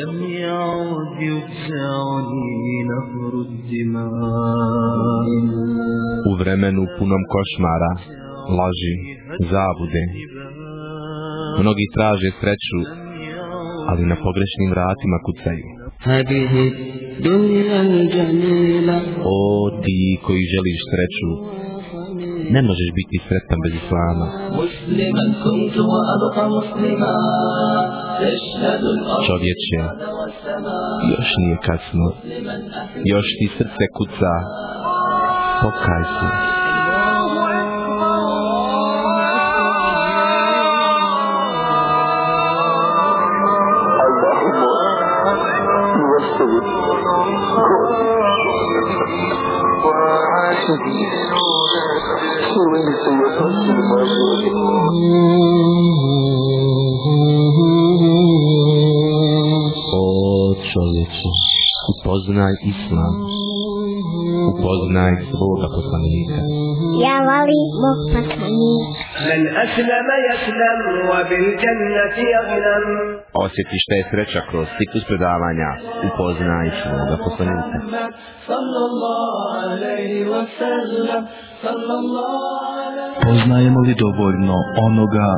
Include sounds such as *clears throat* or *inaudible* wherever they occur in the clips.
لم يعد يفزعني نهر الدماء U vremenu punom košmara, laži, zabude, mnogi traže sreću, ali na pogrešnim vratima kucaju. هذه الدنيا الجميلة O ti koji želiš sreću, ne možeš biti sretan bez islama. مسلما كنت وأبقى مسلما تشهد الأرض Čovječe, još nije kasno, još ti srce kuca, pokaj se. upoznaj islam. Upoznaj svoga poslanika. Ja vali Bog poslanika. Men aslama jaslam wa bil jannati aglam osjeti šta je sreća kroz ciklus predavanja. Upoznaj svoga poslanika. Poznajemo li dovoljno onoga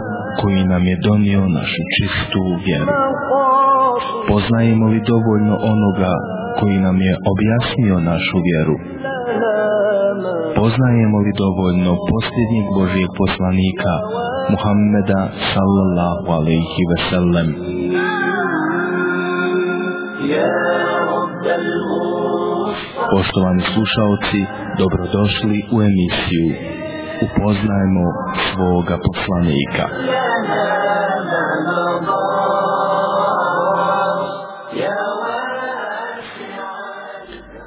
koji nam je donio našu čistu vjeru? Poznajemo li dovoljno onoga koji nam je objasnio našu vjeru? Poznajemo li dovoljno posljednjeg Božijeg poslanika Muhammeda sallallahu alaihi ve sellem? Poštovani slušaoci, dobrodošli u emisiju Upoznajmo svoga poslanika.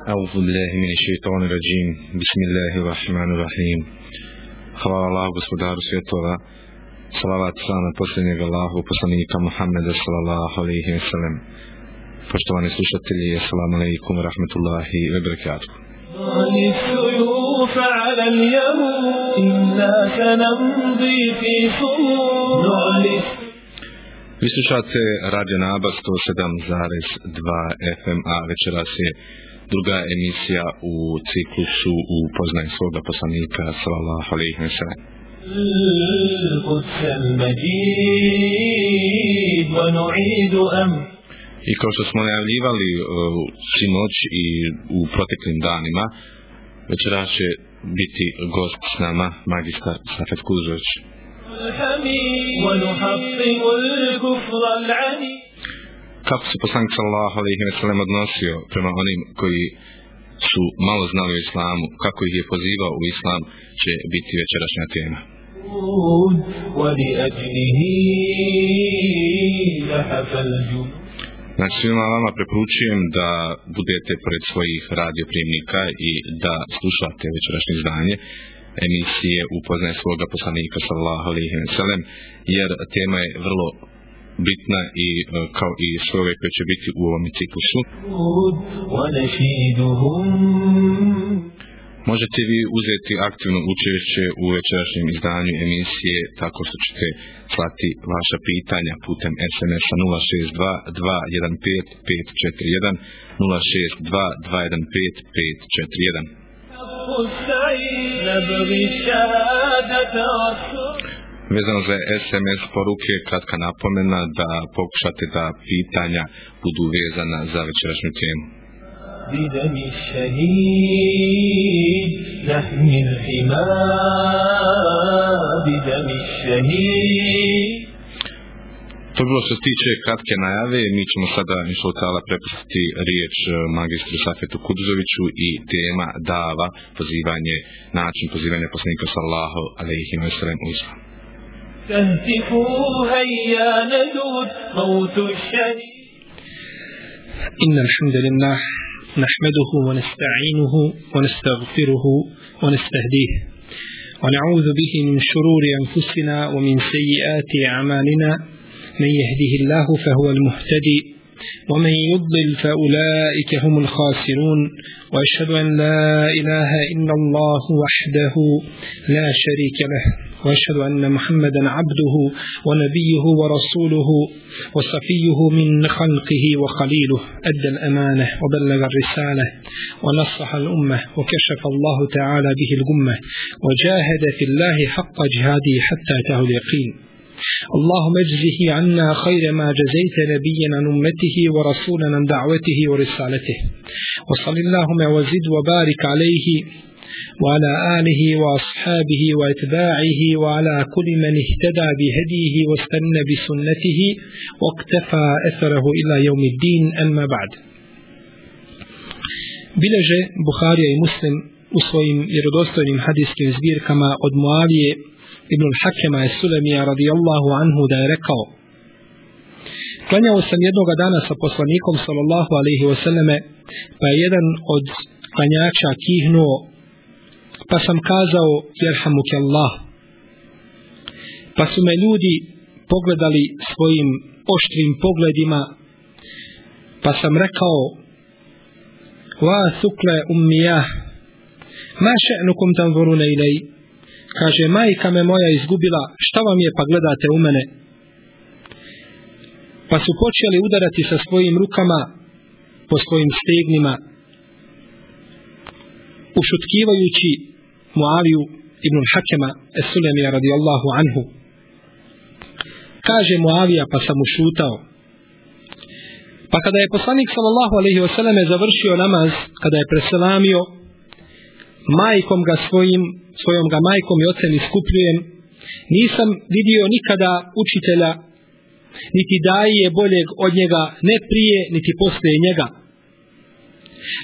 أعوذ بالله من الشيطان الرجيم بسم الله الرحمن الرحيم Hvala Allah, gospodaru svjetova, salavat salam na posljednjeg Allahu, poslanika Muhammeda sallallahu alaihi wa sallam. Poštovani slušatelji, assalamu alaikum wa rahmatullahi wa barakatuh. السيوف على اليهود إنا سنمضي في صمود نعلي Vi slušate Radio Naba 107.2 FM, a večeras je druga emisija u ciklusu u poznanju svoga poslanika sallallahu alejhi ve sellem I kao što smo najavljivali uh, noć i u proteklim danima, večeras će biti gost s nama, magistar Safet Kuzović kako se poslanik sallallahu alejhi ve sellem odnosio prema onim koji su malo znali o islamu, kako ih je pozivao u islam, će biti večerašnja tema. Znači svima vama preporučujem da budete pred svojih radioprijemnika i da slušate večerašnje izdanje emisije upoznaje svoga poslanika sallallahu alaihi wa sallam jer tema je vrlo bitna i e, kao i slove koje će biti u ovom ciklusu. Možete vi uzeti aktivno učešće u večerašnjem izdanju emisije tako što ćete slati vaša pitanja putem SMS-a 062-215-541, 062-215-541. Vezano za SMS poruke, kratka napomena da pokušate da pitanja budu vezana za večerašnju temu. بدم الشهيد نحمي الحماء بدم الشهيد To je bilo što se tiče kratke najave, mi ćemo sada inšlo tala prepustiti riječ eh, magistru Safetu Kudzoviću i tema dava, pozivanje, način pozivanja poslanika sallahu alaihi wa sallam u islam. تهتفوا هيا ندود موت الشهيد إن الحمد لله نحمده ونستعينه ونستغفره ونستهديه ونعوذ به من شرور أنفسنا ومن سيئات أعمالنا. من يهده الله فهو المهتدي ومن يضلل فأولئك هم الخاسرون. وأشهد أن لا إله إلا الله وحده لا شريك له. وأشهد أن محمدا عبده ونبيه ورسوله وصفيه من خلقه وخليله. أدى الأمانة وبلغ الرسالة ونصح الأمة وكشف الله تعالى به الغمة وجاهد في الله حق جهاده حتى أتاه اليقين. اللهم اجزه عنا خير ما جزيت نبيا عن أمته ورسولا عن دعوته ورسالته. وصل اللهم وزد وبارك عليه وعلى آله وأصحابه وإتباعه وعلى كل من اهتدى بهديه واستنى بسنته واقتفى أثره إلى يوم الدين. أما بعد بلجة بخاري مسلم وصويم إردوستون حديث كمزبير كما أدموالي ابن الحكم السلمي رضي الله عنه دارك Klanjao sam jednoga dana sa poslanikom sallallahu alaihi wasallame, pa je jedan od klanjača kihnuo pa sam kazao jerhamuke Allah pa su me ljudi pogledali svojim oštrim pogledima. Pa sam rekao wa sukle ummijah ma še'nukum tanzurune ilaj. Kaže majka me moja izgubila šta vam je pa gledate u mene? Pa su počeli udarati sa svojim rukama po svojim stegnima ušutkivajući Muaviju ibn Hakema Esulemija radijallahu anhu. Kaže Muavija pa sam ušutao. Pa kada je poslanik sallallahu alaihi wasallam završio namaz kada je preselamio majkom ga svojim svojom ga majkom i ocem iskupljujem nisam vidio nikada učitelja niti daje boljeg od njega ne prije niti poslije njega.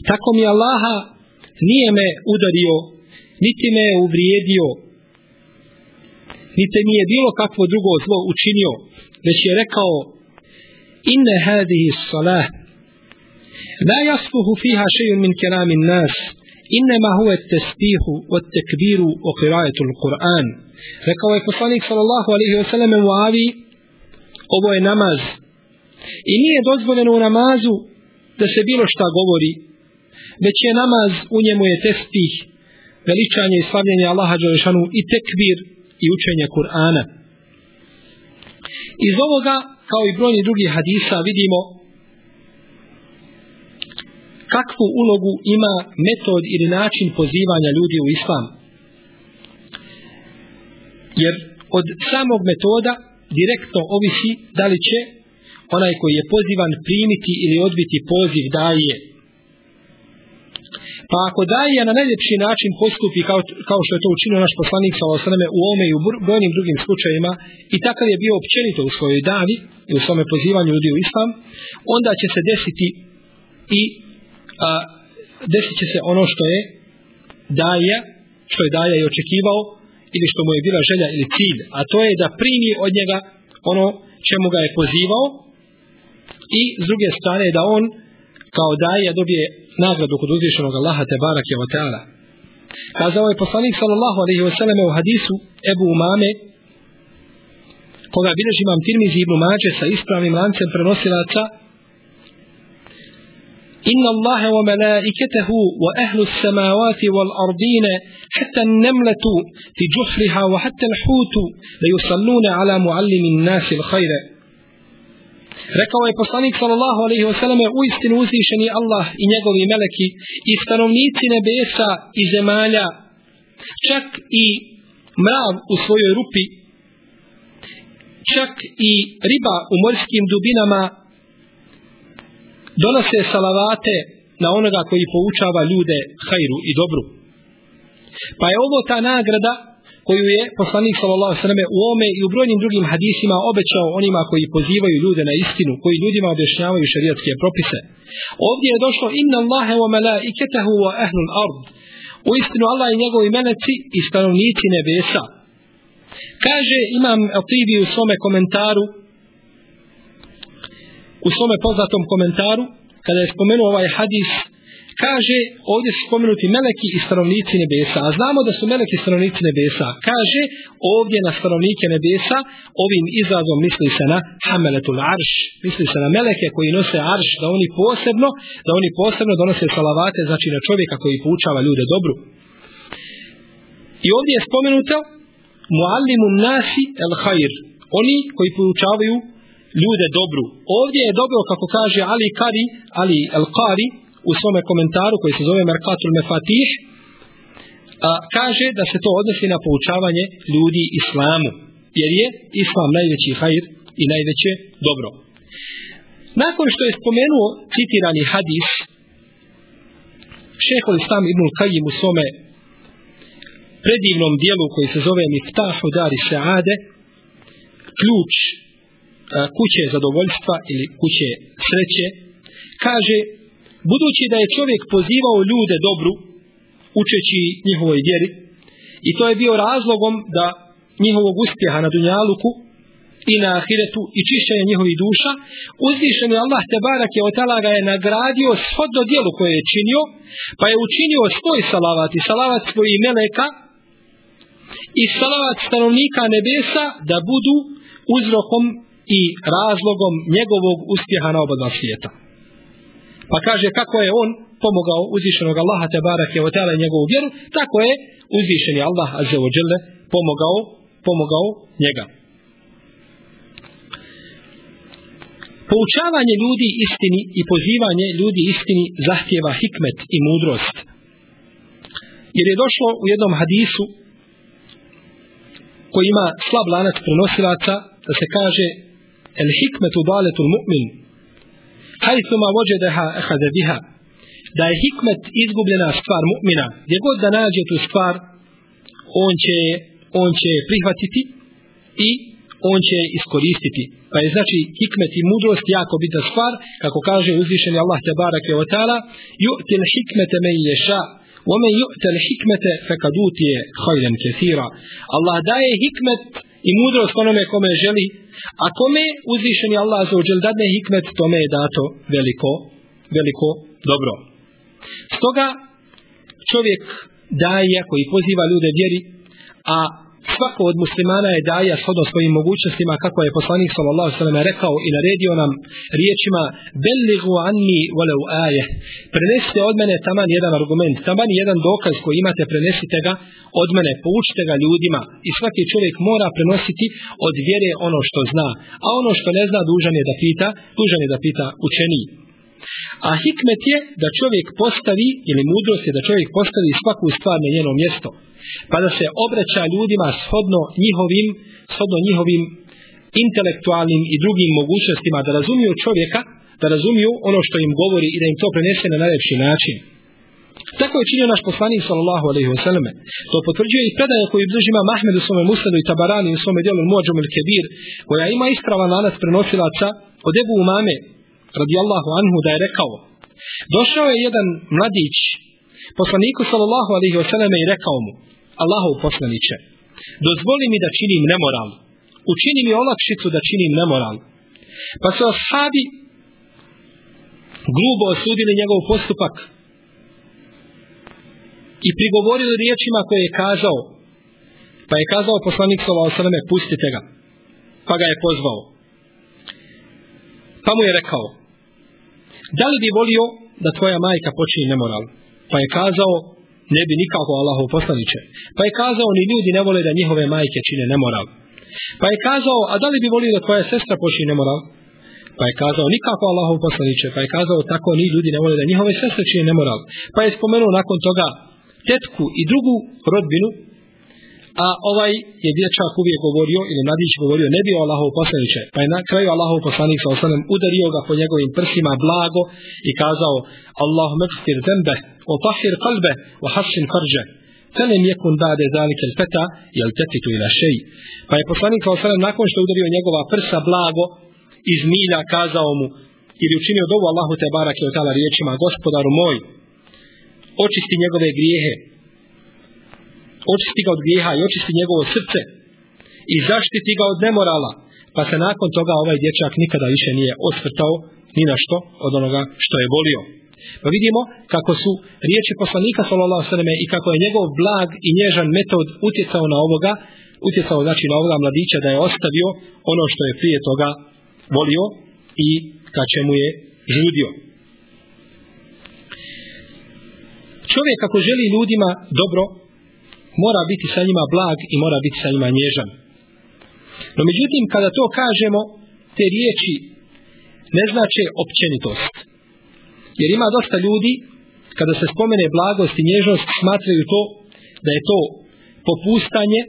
Tako mi Allaha nije me udario niti me je uvrijedio. Niti mi je bilo kakvo drugo zlo učinio već je rekao inne hadihi salah la jasluhu fiha šeju min keramin nas innema huve tesbihu od tekbiru o kirajetul Kur'an rekao je poslanik sallallahu alaihi wa sallam u avi ovo je namaz. I nije dozvoljeno u namazu da se bilo šta govori već je namaz u njemu je tespih veličanje i slavljenje Allaha Đelešanu i tekbir i učenje Kur'ana. Iz ovoga, kao i brojni drugi hadisa, vidimo kakvu ulogu ima metod ili način pozivanja ljudi u islam. Jer od samog metoda direktno ovisi da li će onaj koji je pozivan primiti ili odbiti poziv daje Pa ako daje na najljepši način postupi kao, kao što je to učinio naš poslanik sa osrame u ome i u brojnim drugim slučajima i takav je bio općenito u svojoj davi i u svome pozivanju ljudi u islam, onda će se desiti i a, desit će se ono što je daje, što je daje i očekivao ili što mu je bila želja ili cilj, a to je da primi od njega ono čemu ga je pozivao i s druge strane da on kao daje dobije nagradu kod uzvišenog Allaha te barake wa ta'ala. Kazao je poslanik sallallahu alaihi wa sallam u hadisu Ebu Umame, koga bilježi imam Tirmizi ibn Mađe sa ispravnim lancem prenosilaca, إن الله وملائكته وأهل السماوات والأرضين حتى النملة في جحرها وحتى الحوت ليصلون على معلم الناس الخير Rekao je poslanik sallallahu alejhi ve selleme u istinu uzvišeni Allah i njegovi meleki i stanovnici nebesa i zemalja čak i mrav u svojoj rupi čak i riba u morskim dubinama donose salavate na onoga koji poučava ljude hajru i dobru. Pa je ovo ta nagrada koju je poslanik sallallahu alejhi ve selleme u ome i u brojnim drugim hadisima obećao onima koji pozivaju ljude na istinu, koji ljudima objašnjavaju šerijatske propise. Ovdje je došlo inna Allaha wa malaikatahu wa ahlul ard. U istinu Allah i njegovi meleci i stanovnici nebesa. Kaže imam Atibi u svome komentaru u svome poznatom komentaru kada je spomenuo ovaj hadis kaže, ovdje su spomenuti meleki i stanovnici nebesa, a znamo da su meleki stanovnici nebesa. Kaže, ovdje na stanovnike nebesa, ovim izrazom misli se na hameletul arš, misli se na meleke koji nose arš, da oni posebno, da oni posebno donose salavate, znači na čovjeka koji poučava ljude dobru. I ovdje je spomenuto muallimu nasi el hajr, oni koji poučavaju ljude dobru. Ovdje je dobro, kako kaže Ali Kari, Ali El Kari, u svome komentaru koji se zove Merkatul Mefatih, a, kaže da se to odnosi na poučavanje ljudi islamu. Jer je islam najveći hajr i najveće dobro. Nakon što je spomenuo citirani hadis, šehol Islam ibn Kajim u svome predivnom dijelu koji se zove Miftahu Dari Saade, ključ kuće zadovoljstva ili kuće sreće, kaže, budući da je čovjek pozivao ljude dobru, učeći njihovoj vjeri, i to je bio razlogom da njihovog uspjeha na Dunjaluku i na Ahiretu i čišćenje njihovih duša, uzvišen je Allah te barak je otala ga je nagradio shodno dijelu koje je činio, pa je učinio svoj salavat i salavat svojih meleka i salavat stanovnika nebesa da budu uzrokom i razlogom njegovog uspjeha na oba dva svijeta. Pa kaže kako je on pomogao uzvišenog Allaha te barake o tela njegovu vjeru, tako je uzvišeni Allah azze o dželle pomogao, pomogao njega. Poučavanje ljudi istini i pozivanje ljudi istini zahtjeva hikmet i mudrost. Jer je došlo u jednom hadisu koji ima slab lanac prenosilaca da se kaže el hikmetu daletul mu'min hajthuma vođedeha ehade biha da je hikmet izgubljena stvar mu'mina gdje god da nađe tu stvar on će, on će prihvatiti i on će iskoristiti pa je znači hikmet i mudrost jako bitna stvar kako kaže uzvišeni Allah te barake wa ta'ala ju'til hikmete me ješa ومن يؤت الحكمة فقد أوتي خيرا كثيرا الله daje hikmet i mudrost onome kome želi a kome uzvišeni Allah za uđel dadne hikmet tome je dato veliko veliko dobro. Stoga čovjek daje koji poziva ljude vjeri a svako od muslimana je daja shodno svojim mogućnostima kako je poslanik sallallahu alejhi ve sellem rekao i naredio nam riječima bellighu anni walau aya. Prenesite od mene taman jedan argument taman jedan dokaz koji imate prenesite ga od mene poučite ga ljudima. I svaki čovjek mora prenositi od vjere ono što zna. A ono što ne zna dužan je da pita dužan je da pita učeniji A hikmet je da čovjek postavi, ili mudrost je da čovjek postavi svaku stvar na njeno mjesto. Pa da se obraća ljudima shodno njihovim, shodno njihovim intelektualnim i drugim mogućnostima da razumiju čovjeka, da razumiju ono što im govori i da im to prenese na najljepši način. Tako je činio naš poslanik sallallahu alejhi ve selleme. To potvrđuje i predaja koju bliži ima Mahmed u svome Musnadu i Tabarani u svome djelu Muadžum el Kebir, koja ima ispravan lanac prenosilaca od Ebu Umame radijallahu anhu da je rekao došao je jedan mladić poslaniku sallallahu alaihi wasallam i rekao mu Allahov poslaniće dozvoli mi da činim nemoral učini mi olakšicu da činim nemoral. Pa su ashabi grubo osudili njegov postupak i prigovorili riječima koje je kazao. Pa je kazao poslanik sallallahu alaihi wasallam pustite ga. Pa ga je pozvao. Pa mu je rekao da li bi volio da tvoja majka počini nemoral? Pa je kazao, ne bi nikako Allahov poslaniće. Pa je kazao, ni ljudi ne vole da njihove majke čine nemoral. Pa je kazao, a da li bi volio da tvoja sestra počini nemoral? Pa je kazao, nikako Allahov poslaniće. Pa je kazao, tako ni ljudi ne vole da njihove sestre čine nemoral. Pa je spomenuo nakon toga tetku i drugu rodbinu A ovaj je dječak uvijek govorio, ili mladić govorio, ne bio Allahov poslaniče Pa je na kraju Allahov poslanik sa osanem udario ga po njegovim prsima blago i kazao Allahum ekstir zembe, o tahir kalbe, o hasin farđe. Felem jekun bade zalike feta, jel tetitu ila šeji. Pa je poslanik sa osanem nakon što udario njegova prsa blago, iz milja kazao mu, ili učinio dovu Allahu te barake o tala riječima, gospodaru moj, očisti njegove grijehe, očisti ga od grijeha i očisti njegovo srce i zaštiti ga od nemorala pa se nakon toga ovaj dječak nikada više nije osvrtao ni na što od onoga što je volio Pa vidimo kako su riječi poslanika sallallahu alejhi ve selleme i kako je njegov blag i nježan metod utjecao na ovoga, utjecao znači na ovoga mladića da je ostavio ono što je prije toga volio i ka čemu je žudio. Čovjek ako želi ljudima dobro, mora biti sa njima blag i mora biti sa njima nježan. No međutim, kada to kažemo, te riječi ne znače općenitost. Jer ima dosta ljudi, kada se spomene blagost i nježnost, smatraju to da je to popustanje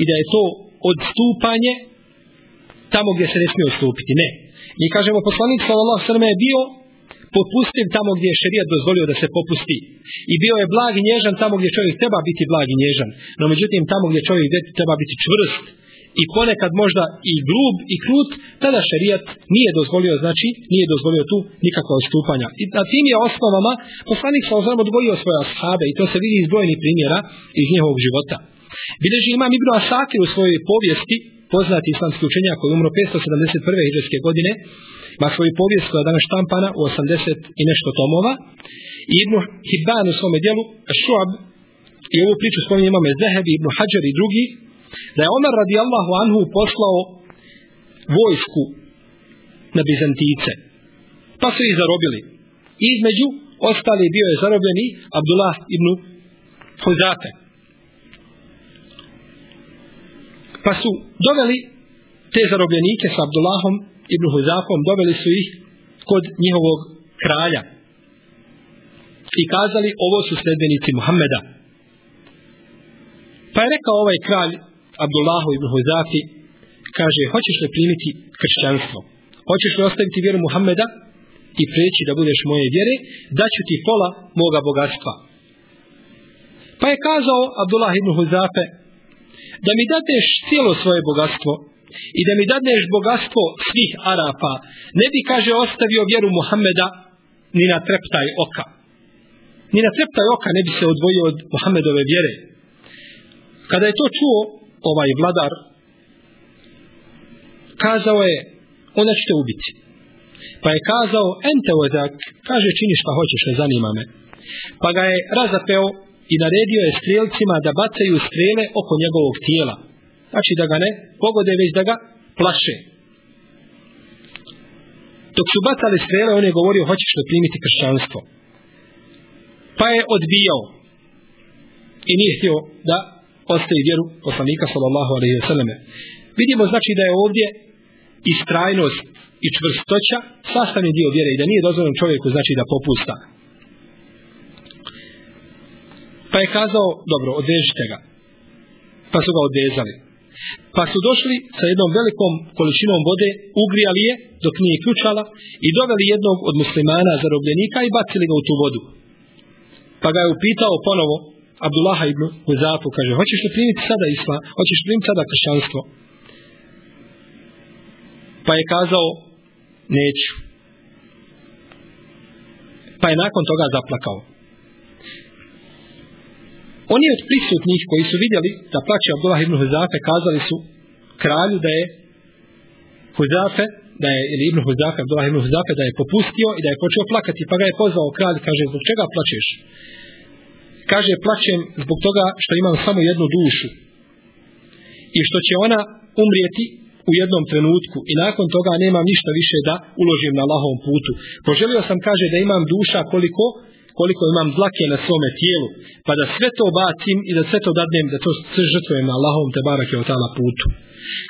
i da je to odstupanje tamo gdje se ne smije odstupiti. Ne. Mi kažemo, poslanik sallallahu sallam je bio popustiv tamo gdje je šerijat dozvolio da se popusti. I bio je blag i nježan tamo gdje čovjek treba biti blag i nježan. No međutim, tamo gdje čovjek treba biti čvrst i ponekad možda i grub i krut, tada šerijat nije dozvolio, znači, nije dozvolio tu nikakva odstupanja. I na tim je osnovama poslanik sa ozramo odgojio svoje ashabe i to se vidi iz brojnih primjera iz njihovog života. Bileži imam Ibn Asakir u svojoj povijesti, poznati islamski učenjak koji umro 571. hiđarske godine, ima svoju povijest koja je danas štampana u 80 i nešto tomova. I Ibn Hibban u svome dijelu, Šuab, i ovu priču spominje imame Zehebi, Ibn Hajar i drugi, da je Omer radijallahu anhu poslao vojsku na Bizantice. Pa su ih zarobili. Između ostali bio je zarobljeni Abdullah ibn Huzate. Pa su doveli te zarobljenike sa Abdullahom ibn Huzafom, doveli su ih kod njihovog kralja. I kazali, ovo su sledbenici Muhammeda. Pa je rekao ovaj kralj, Abdullahu ibn Huzafi, kaže, hoćeš li primiti kršćanstvo? Hoćeš li ostaviti vjeru Muhammeda i preći da budeš moje vjere? Daću ti pola moga bogatstva. Pa je kazao Abdullah ibn Huzafe, da mi dadeš cijelo svoje bogatstvo i da mi dadneš bogatstvo svih Arapa, ne bi, kaže, ostavio vjeru Muhammeda ni na treptaj oka. Ni na treptaj oka ne bi se odvojio od Muhammedove vjere. Kada je to čuo, ovaj vladar kazao je ona ćete ubiti pa je kazao ente ozak kaže čini šta hoćeš ne zanima me pa ga je razapeo i naredio je strijelcima da bacaju strele oko njegovog tijela znači da ga ne pogode već da ga plaše dok su bacali strele on je govorio hoćeš li primiti kršćanstvo pa je odbijao i nije htio da ostaje vjeru poslanika sallallahu alejhi ve selleme. Vidimo znači da je ovdje istrajnost i čvrstoća sastavni dio vjere i da nije dozvoljeno čovjeku znači da popusta. Pa je kazao, dobro, odvežite ga. Pa su ga odvezali. Pa su došli sa jednom velikom količinom vode, ugrijali je dok nije ključala i doveli jednog od muslimana zarobljenika i bacili ga u tu vodu. Pa ga je upitao ponovo, Abdullah ibn Huzafu kaže, hoćeš li primiti sada islam, hoćeš li primiti sada kršćanstvo? Pa je kazao, neću. Pa je nakon toga zaplakao. Oni od prisutnih koji su vidjeli da plaće Abdullah ibn Huzafe kazali su kralju da je Huzafe, da je ili ibn Huzafe, Abdullah ibn Huzafe da je popustio i da je počeo plakati pa ga je pozvao kralj kaže zbog čega plačeš? kaže plaćem zbog toga što imam samo jednu dušu i što će ona umrijeti u jednom trenutku i nakon toga nemam ništa više da uložim na Allahovom putu. Poželio sam, kaže, da imam duša koliko koliko imam dlake na svome tijelu, pa da sve to bacim i da sve to dadnem, da to sve žrtvujem na Allahovom te barake od tala putu.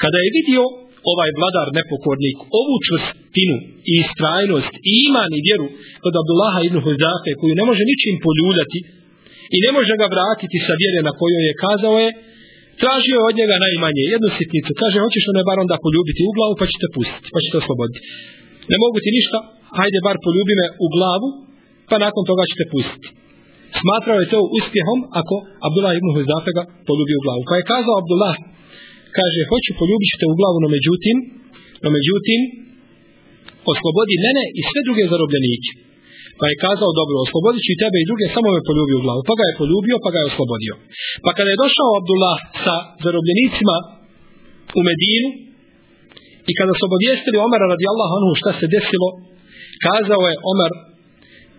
Kada je vidio ovaj vladar nepokornik ovu čvrstinu i istrajnost i iman i vjeru kod Abdullaha ibn Huzafe koju ne može ničim poljuljati, i ne može ga vratiti sa vjere na kojoj je kazao je, tražio je od njega najmanje jednu sitnicu. Kaže, hoćeš one bar onda poljubiti u glavu, pa ćete pustiti, pa ćete osloboditi. Ne mogu ti ništa, hajde bar poljubi me u glavu, pa nakon toga ćete pustiti. Smatrao je to uspjehom ako Abdullah ibn Huzafe ga poljubi u glavu. Pa je kazao Abdullah, kaže, hoću poljubiti te u glavu, no međutim, no međutim, oslobodi mene i sve druge zarobljenike. Pa je kazao, dobro, oslobodit ću i tebe i druge, samo me poljubi u glavu. Pa ga je poljubio, pa ga je oslobodio. Pa kada je došao Abdullah sa zarobljenicima u Medinu i kada su obavijestili Omara radi Allah anhu šta se desilo, kazao je Omar,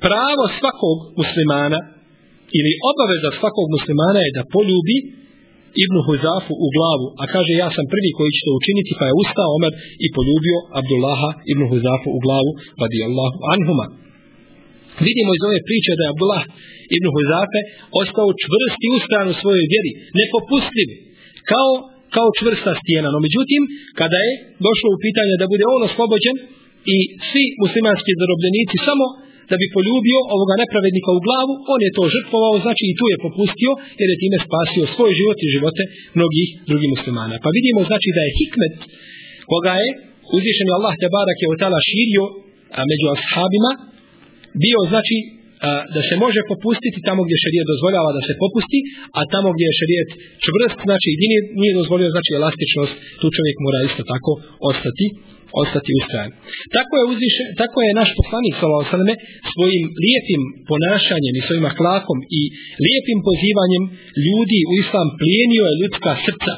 pravo svakog muslimana ili obaveza svakog muslimana je da poljubi Ibnu Huzafu u glavu, a kaže ja sam prvi koji će to učiniti, pa je ustao Omer i poljubio Abdullaha Ibnu Huzafu u glavu, radijallahu anhuma. Vidimo iz ove priče da je Abdullah Ibnu Huzafe ostao čvrst i ustran u svojoj vjeri, nepopustljiv, kao, kao čvrsta stijena. No međutim, kada je došlo u pitanje da bude on oslobođen i svi muslimanski zarobljenici samo da bi poljubio ovoga nepravednika u glavu, on je to žrtvovao, znači i tu je popustio, jer je time spasio svoj život i živote mnogih drugih muslimana. Pa vidimo znači da je hikmet koga je uzvišen Allah te barak je otala širio a, među ashabima, bio znači a, da se može popustiti tamo gdje šarijet dozvoljava da se popusti, a tamo gdje je šarijet čvrst, znači i nije, nije dozvolio znači elastičnost, tu čovjek mora isto tako ostati ostati ustrajan. Tako je uzviše, tako je naš poslanik sallallahu svojim lijepim ponašanjem i svojim ahlakom i lijepim pozivanjem ljudi u islam plijenio je ljudska srca.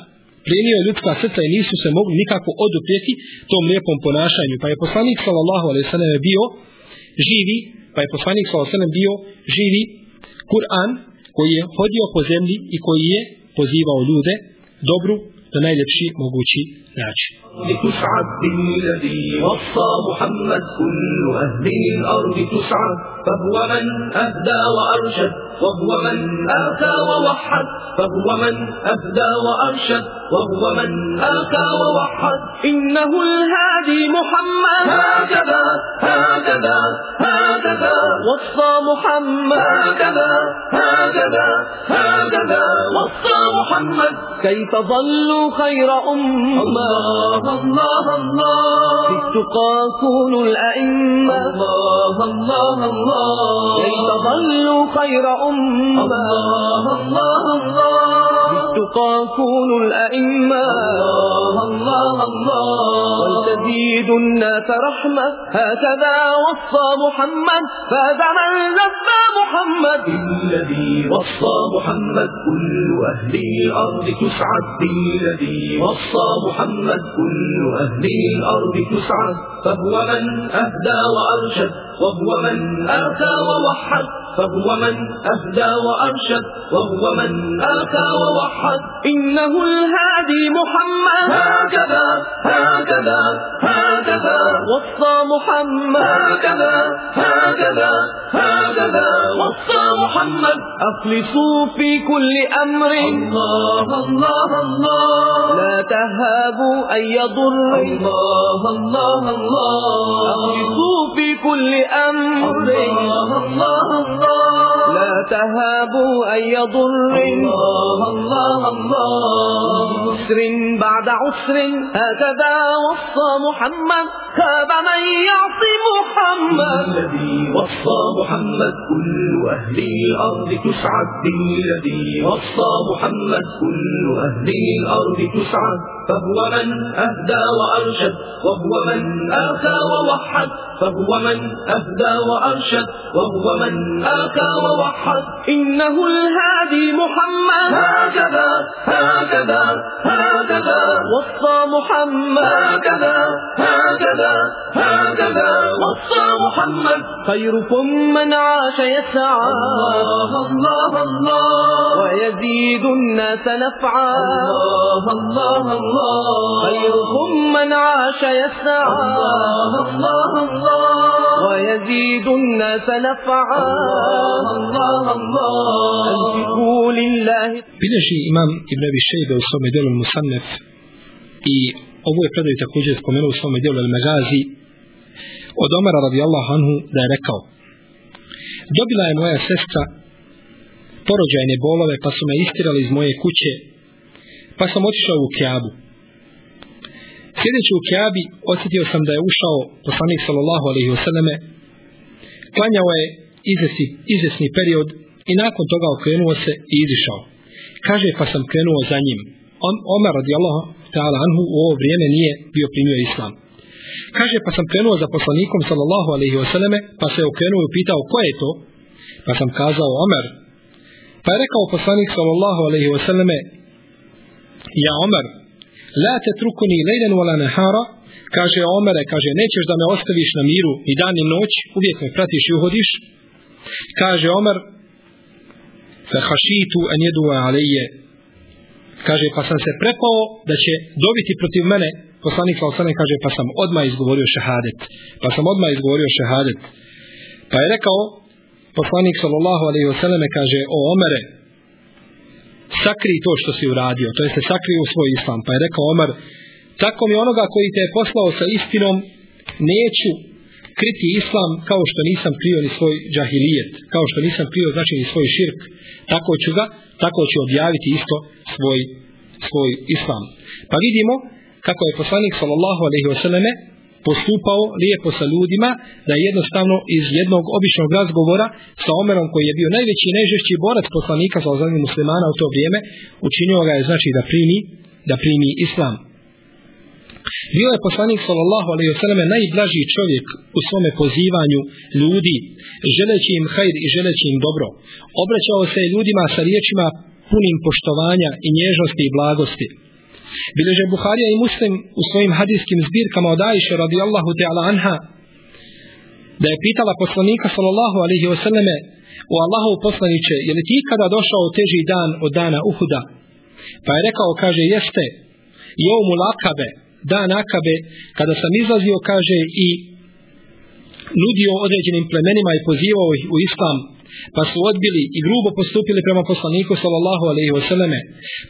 Plijenio je ljudska srca i nisu se mogli nikako oduprijeti tom lijepom ponašanju. Pa je poslanik sallallahu alejhi ve bio živi, pa je poslanik sallallahu alejhi ve sellem bio živi Kur'an koji je hodio po zemlji i koji je pozivao ljude dobru na najljepši mogući لتسعد بالذي وصى محمد كل أهل الأرض تسعد. فهو من أهدى وأرشد وهو من آتى ووحد. فهو من أهدى وأرشد وهو من آتى ووحد. إنه الهادي محمد. هكذا هكذا هكذا. وصى محمد. هكذا هكذا هكذا. وصى محمد. كيف ظلوا خير أمة؟ الله الله الله. في التقى كونوا الأئمة. الله الله الله. كيف ظلوا خير أمة؟ الله الله الله. بالتقى كونوا الأئمة. الله الله الله. ولتزيد الناس رحمة. هكذا وصى محمد فهذا من لبى محمد. بالذي وصى محمد كل أهل الأرض تسعد. بالذي وصى محمد كل أهل الأرض تسعد فهو من أهدى وأرشد وهو من آتى ووحد فهو من أهدى وأرشد وهو من آتى ووحد. إنه الهادي محمد. هكذا هكذا هكذا. وصى محمد. هكذا هكذا هكذا. وصى محمد. أخلصوا في كل أمر. الله الله الله. لا تهابوا أي ضر الله الله الله. أخلصوا في كل أمر. الله الله الله. لا تهابوا أي ضر الله الله الله. عسر بعد عسر. هكذا وصى محمد. خاب من يعصي محمد. الذي وصى محمد كل أهل الأرض تسعد. بالذي وصى محمد كل أهل الأرض تسعد. فهو من أهدى وأرشد وهو من آتى ووحد. فهو من أهدى وأرشد وهو من آتى ووحد. إنه الهادي محمد. هكذا هكذا هكذا. وصى محمد. هكذا هكذا هكذا. وصى محمد. خيركم من عاش يسعى. الله الله الله. ويزيد الناس نفعا. الله الله الله. خيركم من عاش يسعى الله الله الله ويزيد الناس نفعا الله الله أنفقوا لله Bileži imam Ibn Abi Šejbe u svome djelu Musannef i ovo je predaj također spomenuo u svome djelu Al-Magazi od Omara radijallahu anhu da je rekao Dobila je moja sestra porođajne bolove pa su me istirali iz moje kuće pa sam otišao u Kjabu. Sjedeći u Kjabi osjetio sam da je ušao poslanik sallallahu alaihi wasallame klanjao je izvesni, izvesni period i nakon toga okrenuo se i izišao. Kaže pa sam krenuo za njim. On, Omer radijallahu ta'ala anhu u ovo vrijeme nije bio primio islam. Kaže pa sam krenuo za poslanikom sallallahu alaihi wasallame pa se okrenuo i pitao ko je to? Pa sam kazao Omer. Pa je rekao poslanik sallallahu alaihi wasallame Ja Omer, la te trukuni lejden wala nehara, kaže Omere, kaže, nećeš da me ostaviš na miru i dan i noć, uvijek me pratiš i uhodiš, kaže Omer fe hašitu en jedu alije kaže pa sam se prepao da će dobiti protiv mene. Poslanik sa osane kaže pa sam odmah izgovorio šehadet. Pa sam odmah izgovorio šehadet. Pa je rekao poslanik sallallahu alaihi wasallam kaže o Omere sakri to što si uradio to jeste sakri u svoj islam. Pa je rekao Omar, tako mi onoga koji te je poslao sa istinom neću kriti islam kao što nisam krio ni svoj džahilijet kao što nisam krio znači ni svoj širk. Tako ću ga tako ću objaviti isto svoj svoj islam. Pa vidimo kako je poslanik sallallahu alejhi ve selleme postupao lijepo sa ljudima da je jednostavno iz jednog običnog razgovora sa Omerom koji je bio najveći i najžešći borac poslanika sa ozadnjim muslimana u to vrijeme učinio ga je znači da primi da primi islam. Bio je poslanik sallallahu alejhi ve selleme najblaži čovjek u svome pozivanju ljudi želeći im hajr i želeći im dobro. Obraćao se ljudima sa riječima punim poštovanja i nježnosti i blagosti. Bileže Buharija i Muslim u svojim hadijskim zbirkama od Ajše radijallahu ta'ala anha da je pitala poslanika sallallahu alaihi wasallame o Allahu poslaniće je li ti kada došao teži dan od dana Uhuda? Pa je rekao kaže jeste jomu lakabe dan akabe kada sam izlazio kaže i nudio određenim plemenima i pozivao ih u islam pa su odbili i grubo postupili prema poslaniku sallallahu alejhi ve selleme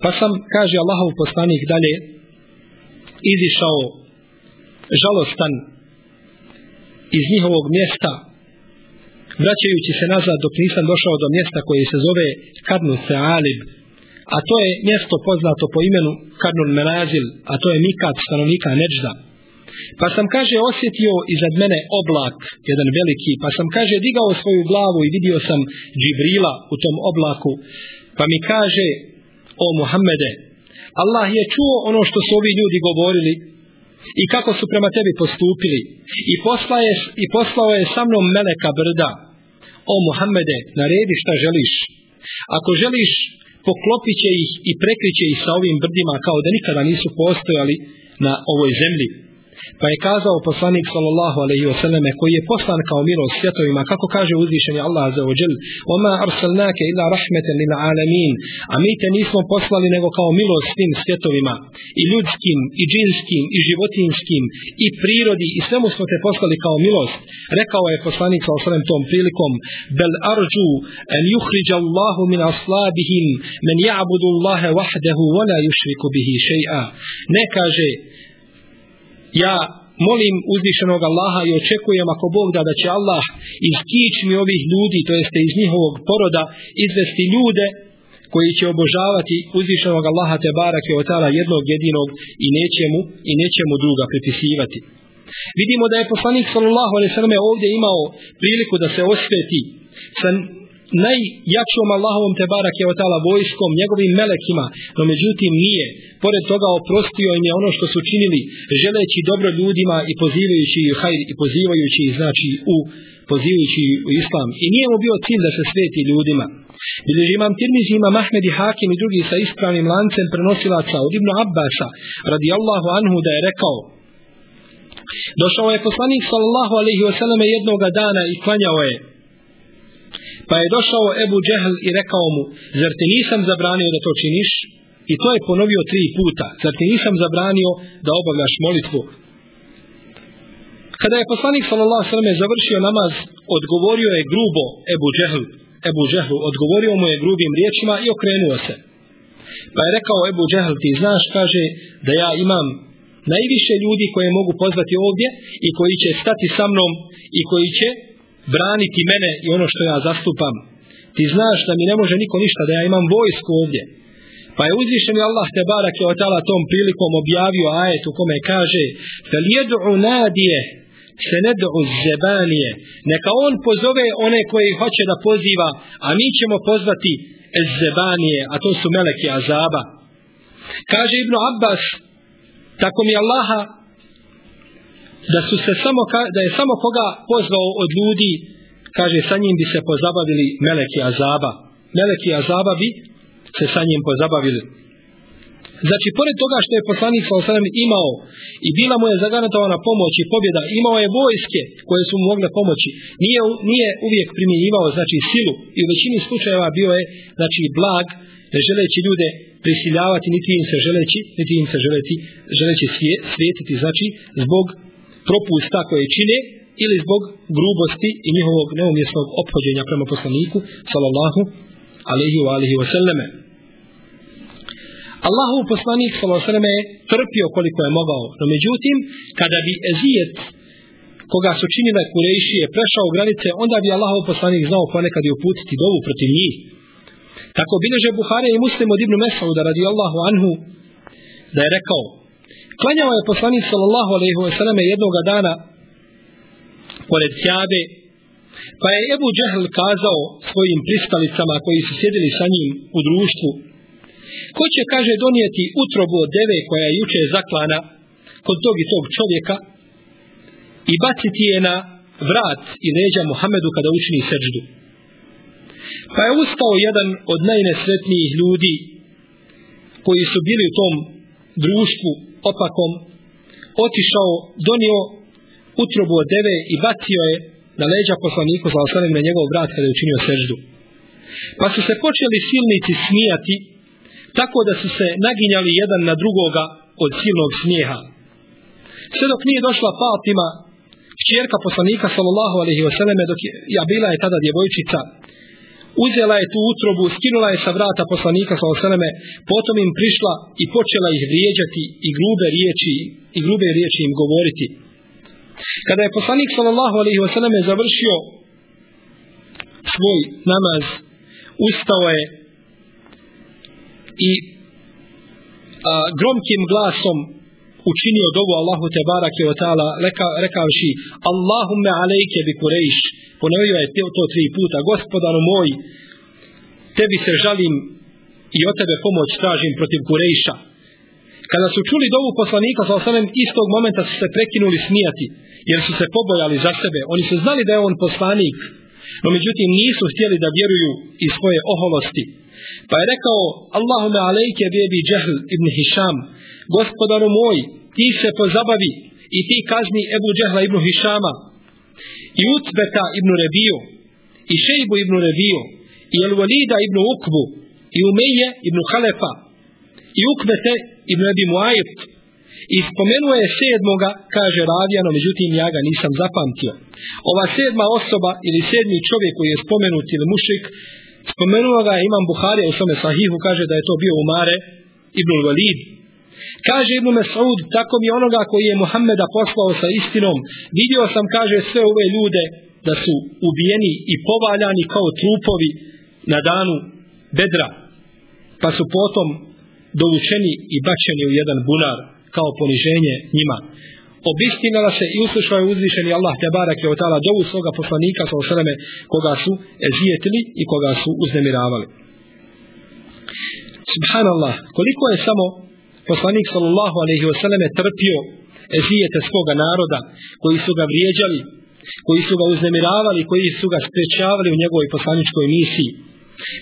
pa sam kaže Allahov poslanik dalje izišao žalostan iz njihovog mjesta vraćajući se nazad dok nisam došao do mjesta koje se zove Kadnu Saalib a to je mjesto poznato po imenu Kadnul Merazil a to je Mikat stanovnika Neđda. Pa sam, kaže, osjetio iznad mene oblak, jedan veliki, pa sam, kaže, digao svoju glavu i vidio sam Džibrila u tom oblaku, pa mi kaže, o Muhammede, Allah je čuo ono što su ovi ljudi govorili i kako su prema tebi postupili i poslao je, i poslao je sa mnom meleka brda. O Muhammede, naredi šta želiš. Ako želiš, poklopit ih i prekriće ih sa ovim brdima kao da nikada nisu postojali na ovoj zemlji. Pa je kazao poslanik sallallahu alejhi ve selleme koji je poslan kao milost svjetovima kako kaže uzvišeni Allah azza wa džel: "Wa ma arsalnaka illa rahmatan lil alamin." A mi te nismo poslali nego kao milost svim svjetovima, i ljudskim, i džinskim, i životinskim, i prirodi, i svemu smo te poslali kao milost. Rekao je poslanik sallallahu alejhi ve tom prilikom: "Bel arju an yukhrij Allahu min aslabihim man ya'budu Allaha wahdahu wa la yushriku bihi shay'a." Ne kaže ja molim uzvišenog Allaha i očekujem ako Bog da da će Allah iz kičmi ovih ljudi, to jeste iz njihovog poroda, izvesti ljude koji će obožavati uzvišenog Allaha te barake od tala jednog jedinog i neće mu, i neće mu druga pripisivati. Vidimo da je poslanik sallallahu alaihi sallam ovdje imao priliku da se osveti sa najjačom Allahovom te barak je otala vojskom, njegovim melekima, no međutim nije. Pored toga oprostio im je ono što su činili, želeći dobro ljudima i pozivajući ih hajr i pozivajući ih znači u pozivajući u islam. I nije mu bio cilj da se sveti ljudima. Bileži imam Tirmizi, imam Ahmed i Hakim i drugi sa ispravnim lancem prenosilaca od Ibnu Abbasa, radi Allahu anhu da je rekao, Došao je poslanik sallallahu alaihi wasallam jednoga dana i klanjao je Pa je došao Ebu Džehl i rekao mu, zar ti nisam zabranio da to činiš? I to je ponovio tri puta. Zar ti nisam zabranio da obavljaš molitvu? Kada je poslanik sallallahu sallam završio namaz, odgovorio je grubo Ebu Džehl. Ebu Džehl odgovorio mu je grubim riječima i okrenuo se. Pa je rekao Ebu Džehl, ti znaš, kaže, da ja imam najviše ljudi koje mogu pozvati ovdje i koji će stati sa mnom i koji će braniti mene i ono što ja zastupam. Ti znaš da mi ne može niko ništa, da ja imam vojsku ovdje. Pa je uzvišen Allah te barak je otala tom prilikom objavio ajet u kome kaže Fel jedu nadije se ne do zebanije. Neka on pozove one koji hoće da poziva, a mi ćemo pozvati zebanije, a to su meleki azaba. Kaže Ibnu Abbas, tako mi Allaha da su se samo da je samo koga pozvao od ljudi kaže sa njim bi se pozabavili meleki azaba. Meleki azaba bi se sa njim pozabavili. Znači, pored toga što je poslanik sa osanem imao i bila mu je zagarantovana pomoć i pobjeda, imao je vojske koje su mu mogle pomoći, nije, nije uvijek primjenjivao znači, silu. I u većini slučajeva bio je znači, blag, ne želeći ljude prisiljavati, niti im se želeći, niti im se želeći, želeći svijetiti, znači, zbog propusta koje čine ili zbog grubosti i njihovog neumjesnog ophođenja prema poslaniku, sallallahu alaihi wa alihi wa. Allahu poslanik sallallahu je trpio koliko je mogao. No međutim, kada bi ezijet koga su činile Kurejšije prešao granice, onda bi Allahov poslanik znao ponekad i uputiti dovu protiv njih. Tako bileže Buhari i Muslim od Ibnu Mesauda radi Allahu anhu da je rekao Klanjao je poslanik sallallahu alejhi ve selleme jednoga dana pored Kjabe pa je Ebu Džehl kazao svojim pristalicama koji su sjedili sa njim u društvu Ko će, kaže, donijeti utrobu od deve koja je juče zaklana kod tog i tog čovjeka i baciti je na vrat i leđa Muhammedu kada učini seđdu. Pa je ustao jedan od najnesretnijih ljudi koji su bili u tom društvu opakom, otišao, donio utrobu od deve i bacio je na leđa poslaniku za osanem na njegov vrat kada je učinio seždu. Pa su se počeli silnici smijati tako da su se naginjali jedan na drugoga od silnog smijeha. Sve dok nije došla Fatima, čerka poslanika sallallahu alaihi wasallam, dok je, ja bila je tada djevojčica, uzela je tu utrobu, skinula je sa vrata poslanika sa alaihi potom im prišla i počela ih vrijeđati i grube riječi, i grube riječi im govoriti. Kada je poslanik sallallahu alaihi wa sallam završio svoj namaz, ustao je i a, gromkim glasom učinio dovu Allahu te barake o ta'ala reka, rekavši Allahumme alejke bi kurejš ponovio je to tri puta gospodaru moj tebi se žalim i od tebe pomoć tražim protiv kurejša kada su čuli dovu poslanika sa osanem istog momenta su se prekinuli smijati jer su se pobojali za sebe. Oni su znali da je on poslanik no međutim nisu htjeli da vjeruju iz svoje oholosti. Pa je rekao, Allahume alejke bebi Džehl ibn Hišam, gospodaru moj, ti se pozabavi i ti kazni Ebu Džehla ibn Hišama, i Utbeta ibn Rebiju, i Šejbu ibn Rebiju, i Al-Walida ibn Ukbu, i Umeje ibn Halefa, i Ukbete ibn Ebi Muajit, i spomenuo je sedmoga, kaže Ravijano, međutim ja ga nisam zapamtio. Ova sedma osoba ili sedmi čovjek koji je spomenut ili mušik, Spomenuo ga Imam Buhari u svome sahihu, kaže da je to bio Umare ibn Walid. Kaže Ibn Mesud, tako mi onoga koji je Muhammeda poslao sa istinom, vidio sam, kaže, sve ove ljude da su ubijeni i povaljani kao trupovi na danu bedra, pa su potom dovučeni i bačeni u jedan bunar kao poniženje njima obistinala se i uslušao je uzvišeni Allah te barak je otala dovu svoga poslanika sa osaleme koga su ezijetili i koga su uznemiravali. Subhanallah, koliko je samo poslanik sallallahu alaihi wasallame trpio ezijete svoga naroda koji su ga vrijeđali, koji su ga uznemiravali, koji su ga sprečavali u njegovoj poslaničkoj misiji.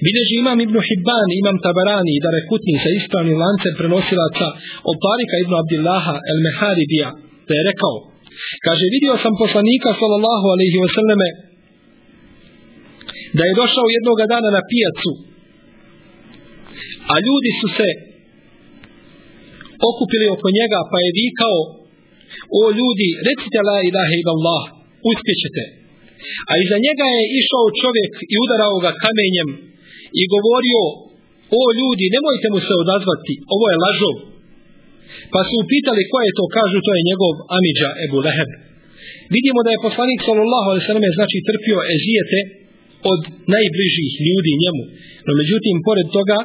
Bileži imam Ibn Hibban, imam Tabarani i Dare Kutni sa ispravnim lancem prenosilaca od Tarika Ibn Abdillaha el Meharibija, da je rekao kaže vidio sam poslanika sallallahu alaihi wasallame da je došao jednog dana na pijacu a ljudi su se okupili oko njega pa je vikao o ljudi recite la ilaha ila Allah uspjećete a iza njega je išao čovjek i udarao ga kamenjem i govorio o ljudi nemojte mu se odazvati ovo je lažov Pa su upitali ko je to, kažu to je njegov Amidža Ebu Leheb. Vidimo da je poslanik sallallahu alaihi sallam znači trpio ezijete od najbližih ljudi njemu. No međutim, pored toga,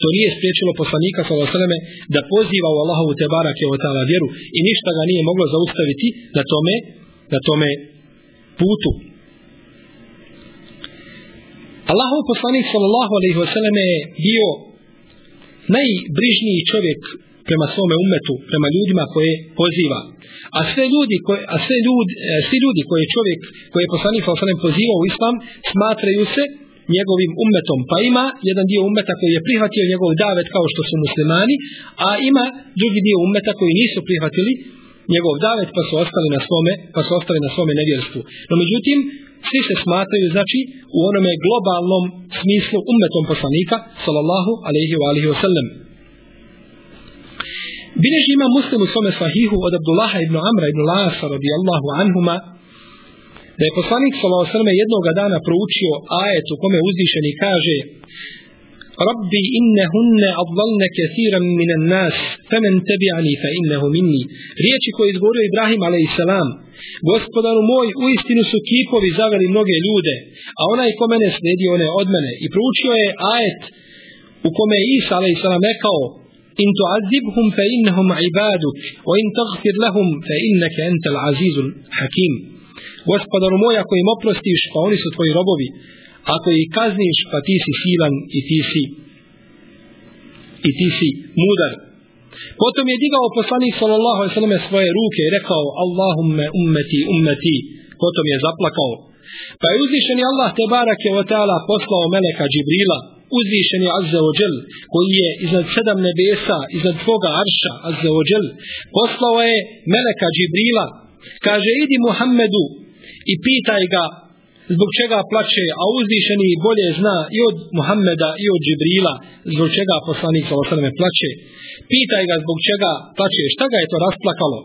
to nije spriječilo poslanika Salosaleme da poziva u Allahovu te barake o tala vjeru i ništa ga nije moglo zaustaviti na tome, na tome putu. Allahov poslanik sallallahu alaihi wasallam je bio najbrižniji čovjek prema svome umetu, prema ljudima koje poziva. A sve ljudi, koje, a sve ljudi, e, svi ljudi koje čovjek, koje je poslanik sallallahu alaihi wasallam pozivao u islam, smatraju se njegovim ummetom. Pa ima jedan dio ummeta koji je prihvatio njegov davet kao što su muslimani, a ima drugi dio ummeta koji nisu prihvatili njegov davet pa su ostali na svome, pa su ostali na svome nevjerstvu. No međutim, svi se smatraju znači u onome globalnom smislu ummetom poslanika sallallahu alejhi ve alihi wasallam. Bileži ima muslim u svome sahihu od Abdullaha ibn Amra ibn Lasa radijallahu anhuma da je poslanik sallallahu alejhi jednog dana proučio ajet u kome uzvišeni kaže Rabbi innehunne adlalne kathiran minan nas, femen tebi'ani fa innehu minni. Riječi koje izgovorio Ibrahim a.s. Gospodaru moj, u istinu su kipovi zaveli mnoge ljude, a onaj ko mene sledi, one od mene. I proučio je ajet u kome je Isa a.s. rekao, in tu'adzibhum fa innahum ibaduk, o in tagfir lahum fa innaka entel azizul hakim. Gospodaru moj, ako im oprostiš, pa oni su tvoji robovi, ako ih kazniš pa ti si silan i ti si i ti si mudar. Potom je digao poslanik sallallahu alejhi ve selleme svoje ruke i rekao Allahumme ummeti ummeti. Potom je zaplakao. Pa je uzvišeni Allah te barake ve taala poslao meleka Džibrila uzvišeni azza ve džel koji je iznad sedam nebesa iznad tvoga arša azza ve džel poslao je meleka Džibrila. Kaže idi Muhammedu i pitaj ga zbog čega plače, a uzvišeni bolje zna i od Muhammeda i od Džibrila, zbog čega poslanik sa osaname plače. Pitaj ga zbog čega plače, šta ga je to rasplakalo.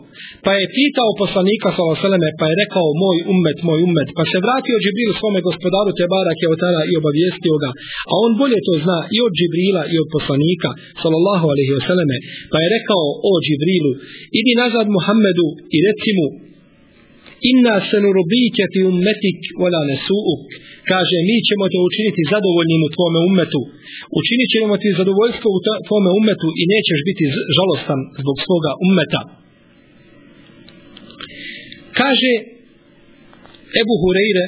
Pa je pitao poslanika sa osaname, pa je rekao moj ummet, moj ummet. Pa se vratio Džibril svome gospodaru Tebara Keotara i obavijestio ga. A on bolje to zna i od Džibrila i od poslanika, sallallahu alaihi osaname. Pa je rekao o Džibrilu, idi nazad Muhammedu i reci mu, inna senurubike fi ummetik wala nesu'uk. Kaže mi ćemo te učiniti zadovoljnim u tvome ummetu. Učinit ćemo ti zadovoljstvo u tvome ummetu i nećeš biti žalostan zbog svoga ummeta. Kaže Ebu Hureyre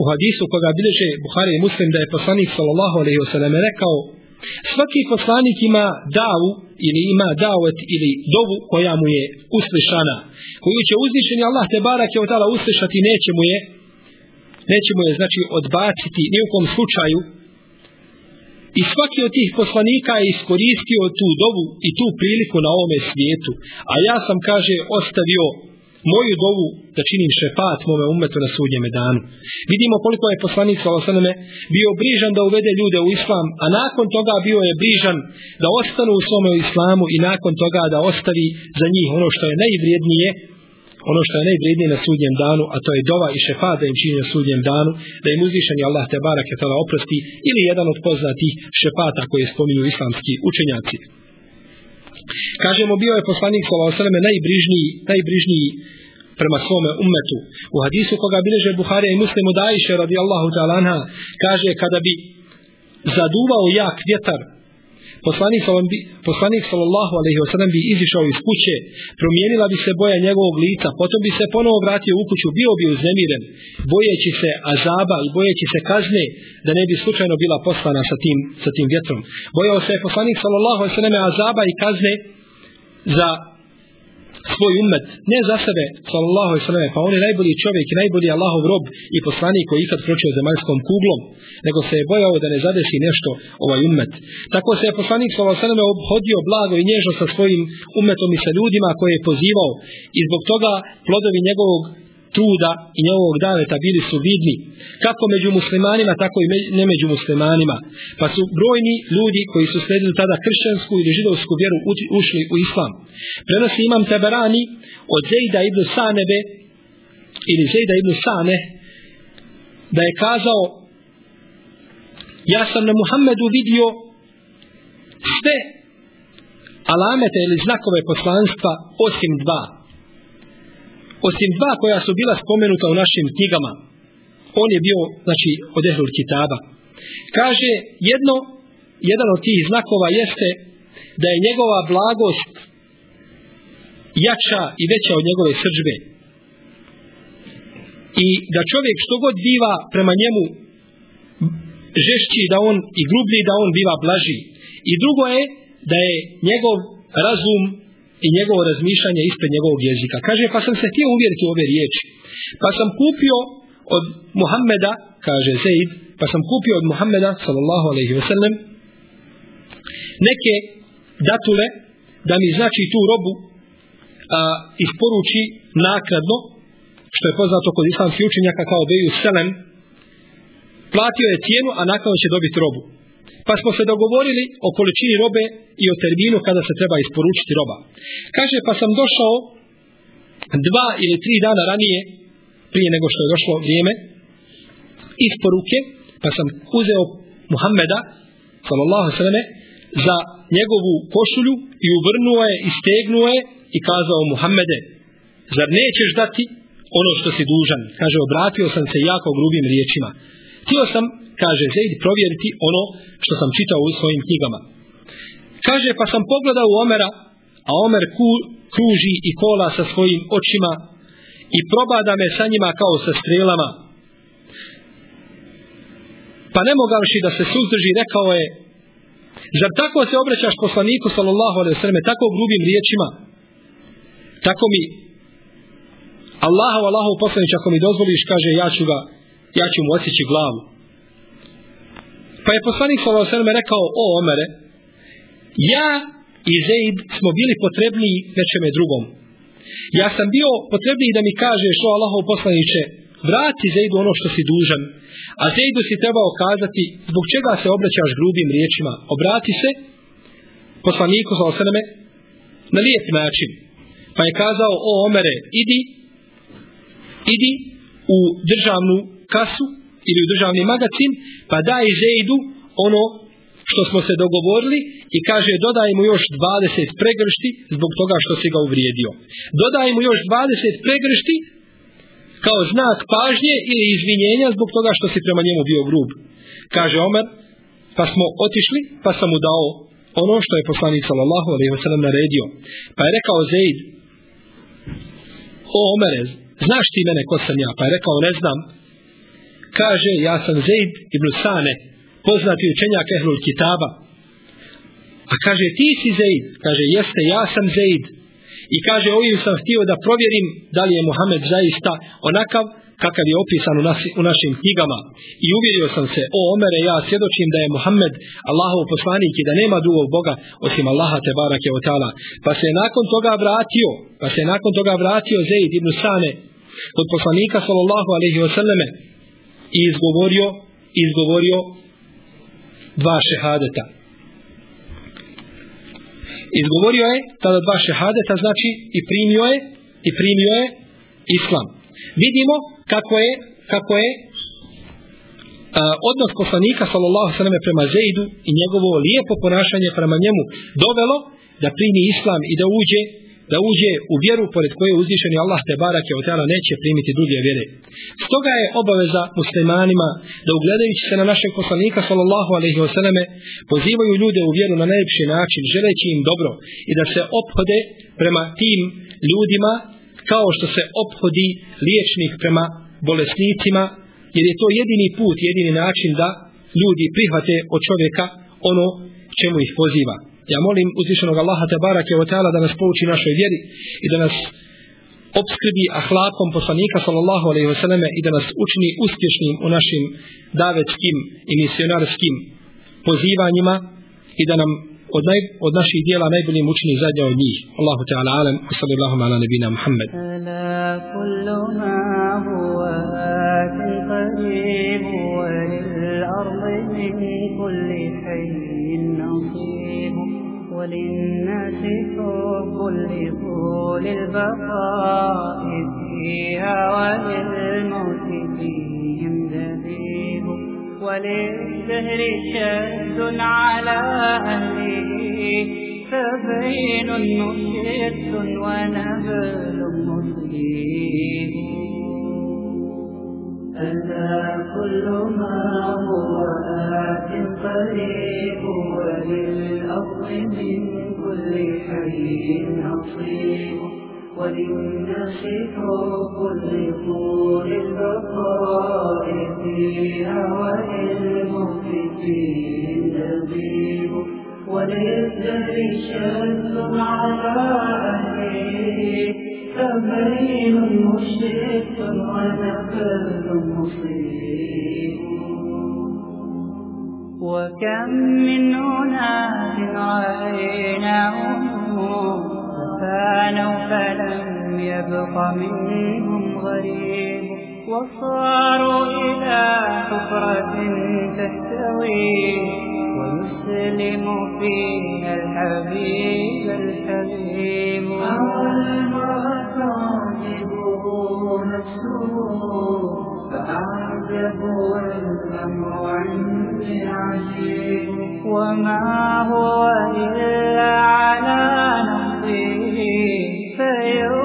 u hadisu koga bileže Buhari i Muslim da je poslanik sallallahu alaihi wasallam rekao svaki poslanik ima davu ili ima davet ili dovu koja mu je uslišana koju će uzvišeni Allah te barak je od tala uslišati neće mu je neće mu je znači odbaciti ni u kom slučaju. I svaki od tih poslanika je iskoristio tu dovu i tu priliku na ovome svijetu. A ja sam kaže ostavio moju dovu da činim šefat mome umetu na sudnjem danu. Vidimo koliko je poslanik Salosaneme bio brižan da uvede ljude u islam, a nakon toga bio je brižan da ostanu u svome islamu i nakon toga da ostavi za njih ono što je najvrijednije, ono što je najvrijednije na sudnjem danu, a to je dova i šefat da im čini na sudnjem danu, da im uzvišen Allah te barak je oprosti ili jedan od poznatih šefata koje spominju islamski učenjaci. Kažemo, bio je poslanik s.a.v. najbrižniji, najbrižniji prema svome ummetu. U hadisu koga bileže Buharija i Muslim od radi radijallahu ta'ala kaže kada bi zaduvao jak vjetar, poslanik, poslanik sallallahu alaihi wasallam bi izišao iz kuće, promijenila bi se boja njegovog lica, potom bi se ponovo vratio u kuću, bio bi uznemiren, bojeći se azaba i bojeći se kazne, da ne bi slučajno bila poslana sa tim, sa tim vjetrom. Bojao se je poslanik sallallahu alaihi wasallam azaba i kazne za svoj ummet, ne za sebe, sallallahu alaihi sallam, pa on je najbolji čovjek i najbolji Allahov rob i poslanik koji ikad kročio zemaljskom kuglom, nego se je bojao da ne zadesi nešto ovaj ummet. Tako se je poslanik sallallahu alaihi sallam obhodio blago i nježno sa svojim ummetom i sa ljudima koje je pozivao i zbog toga plodovi njegovog truda i njegovog daveta bili su vidni kako među muslimanima tako i ne među muslimanima. Pa su brojni ljudi koji su sledili tada kršćansku ili židovsku vjeru ušli u islam. Prenosi imam Teberani od Zejda ibn Sanebe ili Zejda ibn Sane da je kazao ja sam na Muhammedu vidio sve alamete ili znakove poslanstva osim dva osim dva koja su bila spomenuta u našim knjigama. On je bio znači od Ehlul Kitaba. Kaže jedno jedan od tih znakova jeste da je njegova blagost jača i veća od njegove srđbe i da čovjek što god biva prema njemu žešći da on i grublji da on biva blaži. I drugo je da je njegov razum i njegovo razmišljanje ispred njegovog jezika. Kaže, pa sam se htio uvjeriti u ove riječi. Pa sam kupio od Muhammeda, kaže Zaid, pa sam kupio od Muhammeda sallallahu alaihi ve sellem neke datule da mi znači tu robu a, isporuči nakradno što je poznato kod islamskih učenjaka kao Beju Selem platio je cijenu a nakon će dobiti robu pa smo se dogovorili o količini robe i o terminu kada se treba isporučiti roba. Kaže pa sam došao dva ili tri dana ranije prije nego što je došlo vrijeme isporuke pa sam uzeo Muhammeda sallallahu sallam za njegovu košulju i uvrnuo je istegnuo je i kazao Muhammede zar nećeš dati ono što si dužan? Kaže obratio sam se jako grubim riječima. Htio sam kaže Zaid provjeriti ono što sam čitao u svojim knjigama. Kaže pa sam pogledao u Omera a Omer ku, kruži i kola sa svojim očima i probada me sa njima kao sa strelama. Pa ne mogavši da se suzdrži rekao je zar tako se obraćaš poslaniku sallallahu alaihi sallam tako grubim riječima? Tako mi Allahu Allahu poslanić ako mi dozvoliš kaže ja ću ga ja ću mu osjeći glavu pa je poslanik sallallahu alaihi rekao o Omere ja i Zeid smo bili potrebni nečeme drugom. Ja sam bio potrebniji da mi kažeš o Allahov poslaniće vrati Zeidu ono što si dužan a Zeidu si trebao kazati zbog čega se obraćaš grubim riječima. Obrati se poslaniku za osaname na lijep način. Pa je kazao o Omere idi idi u državnu kasu ili u državni magacin, pa daj Zejdu ono što smo se dogovorili i kaže dodaj mu još 20 pregršti zbog toga što si ga uvrijedio. Dodaj mu još 20 pregršti kao znak pažnje ili izvinjenja zbog toga što si prema njemu bio grub. Kaže Omer, pa smo otišli, pa sam mu dao ono što je poslanik sallallahu alejhi ve sellem naredio. Pa je rekao Zeid: o Omere, znaš ti mene ko sam ja? Pa je rekao, ne znam. Kaže, ja sam Zaid ibn Sane, poznati učenjak Ehlul Kitaba. A kaže, ti si Zaid? Kaže, jeste, ja sam Zaid. I kaže, ovim sam htio da provjerim da li je Muhammed zaista onakav kakav je opisan u, nas, u našim knjigama. I uvjerio sam se, o Omere, ja svjedočim da je Muhammed Allahov poslanik i da nema drugog Boga osim Allaha te barake o ta'ala. Pa se nakon toga vratio, pa se nakon toga vratio Zaid ibn Sane kod poslanika sallallahu alaihi wasallame i izgovorio, izgovorio dva šehadeta. Izgovorio je tada dva šehadeta, znači i primio je i primio je islam. Vidimo kako je kako je a, odnos poslanika sallallahu alejhi prema Zeidu i njegovo lijepo ponašanje prema njemu dovelo da primi islam i da uđe da uđe u vjeru pored koje uzvišeni Allah te barake od tela neće primiti druge vjere. Stoga je obaveza muslimanima da ugledajući se na našeg poslanika sallallahu alaihi wasallame pozivaju ljude u vjeru na najljepši način želeći im dobro i da se ophode prema tim ljudima kao što se ophodi liječnik prema bolesnicima jer je to jedini put, jedini način da ljudi prihvate od čovjeka ono čemu ih poziva. Ja molim uzvišenog Allaha te barake o teala da nas pouči našoj vjeri i da nas obskrbi ahlakom poslanika sallallahu alaihi ve selleme i da nas učini uspješnim u našim davetskim i misionarskim pozivanjima i da nam od, naj, od naših dijela najboljim učini zadnje od njih. Allahu Teala alam, usali Allahu ma'ala nebina Muhammed. Ala kullu ma huwa ati qarimu wa lil ardi mi kulli hajin nasir. وللناس حب لطول البقاء فيها وللموت فيهم دبيب وللدهر شد على أهله فبين مشد ونبل مصيب أتى كل ما هو آت قريب وللأرض من كل حي نصيب. وللناس حب لطول البقاء فيها وللموت دبيب وللدهر شد على أهله وكم من أناس رأيناهم فانوا فلم يبق منهم غريب. وصاروا إلى حفرة تحتوي ويسلم فيها الحبيب الحبيب تعجبه نفسه فأعجب والأمر عندي عجيب وما هو إلا على نفسه فيوما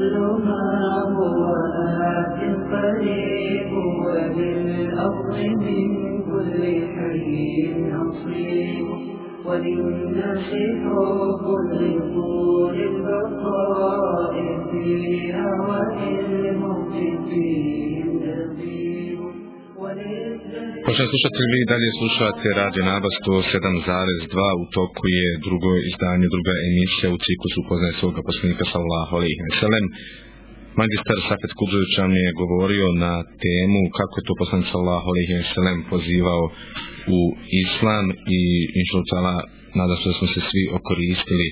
كل ما هو آت قريب وللأرض من كل حي نصيب وللناس حب لطول البقاء فيها وللموت فيهم نصيب Poštovani slušatelji, vi dalje slušate Radio Naba 107.2, u toku je drugo izdanje, druga emisija u ciklusu upoznaje svoga poslanika sallahu alaihi veselem. Magistar Safet Kudzović nam je govorio na temu kako je to poslanik sallahu alaihi veselem pozivao u islam i inšalutala nada se da smo se svi okoristili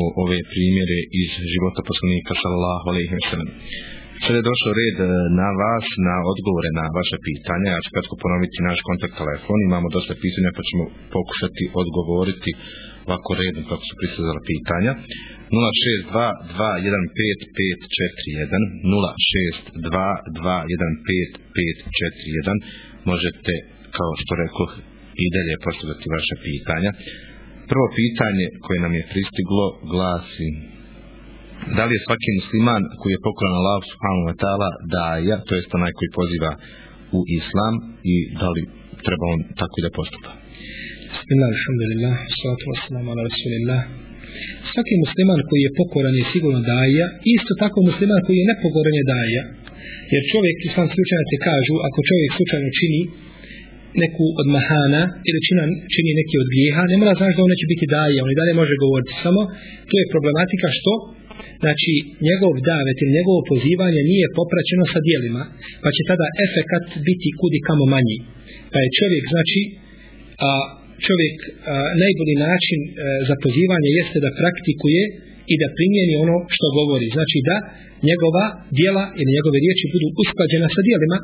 o ove primjere iz života poslanika sallahu alaihi veselem. sallam. Sada je došao red e, na vas, na odgovore na vaše pitanja. Ja ću kratko ponoviti naš kontakt telefon. Imamo dosta pitanja pa ćemo pokušati odgovoriti ovako redom kako su pristazala pitanja. 062-215-541 Možete, kao što rekao, i dalje postavljati vaše pitanja. Prvo pitanje koje nam je pristiglo glasi da li je svaki musliman koji je pokoran Allah subhanahu wa ta'ala daja, to jest onaj koji poziva u islam i da li treba on tako i da postupa? Bismillah, alhamdulillah, salatu wassalamu ala rasulillah. Svaki musliman koji je pokoran je sigurno daja, isto tako musliman koji je nepokoran je daja. Jer čovjek, islamski učenjaci kažu, ako čovjek slučajno čini neku od mahana ili čina, čini neki od grijeha, ne mora znaš da on neće biti daje, on i dalje može govoriti. Samo to je problematika što znači njegov davet ili njegovo pozivanje nije popraćeno sa dijelima, pa će tada efekat biti kudi kamo manji. Pa je čovjek, znači, a, čovjek a, najbolji način a, za pozivanje jeste da praktikuje i da primjeni ono što govori. Znači da njegova dijela ili njegove riječi budu usklađena sa dijelima,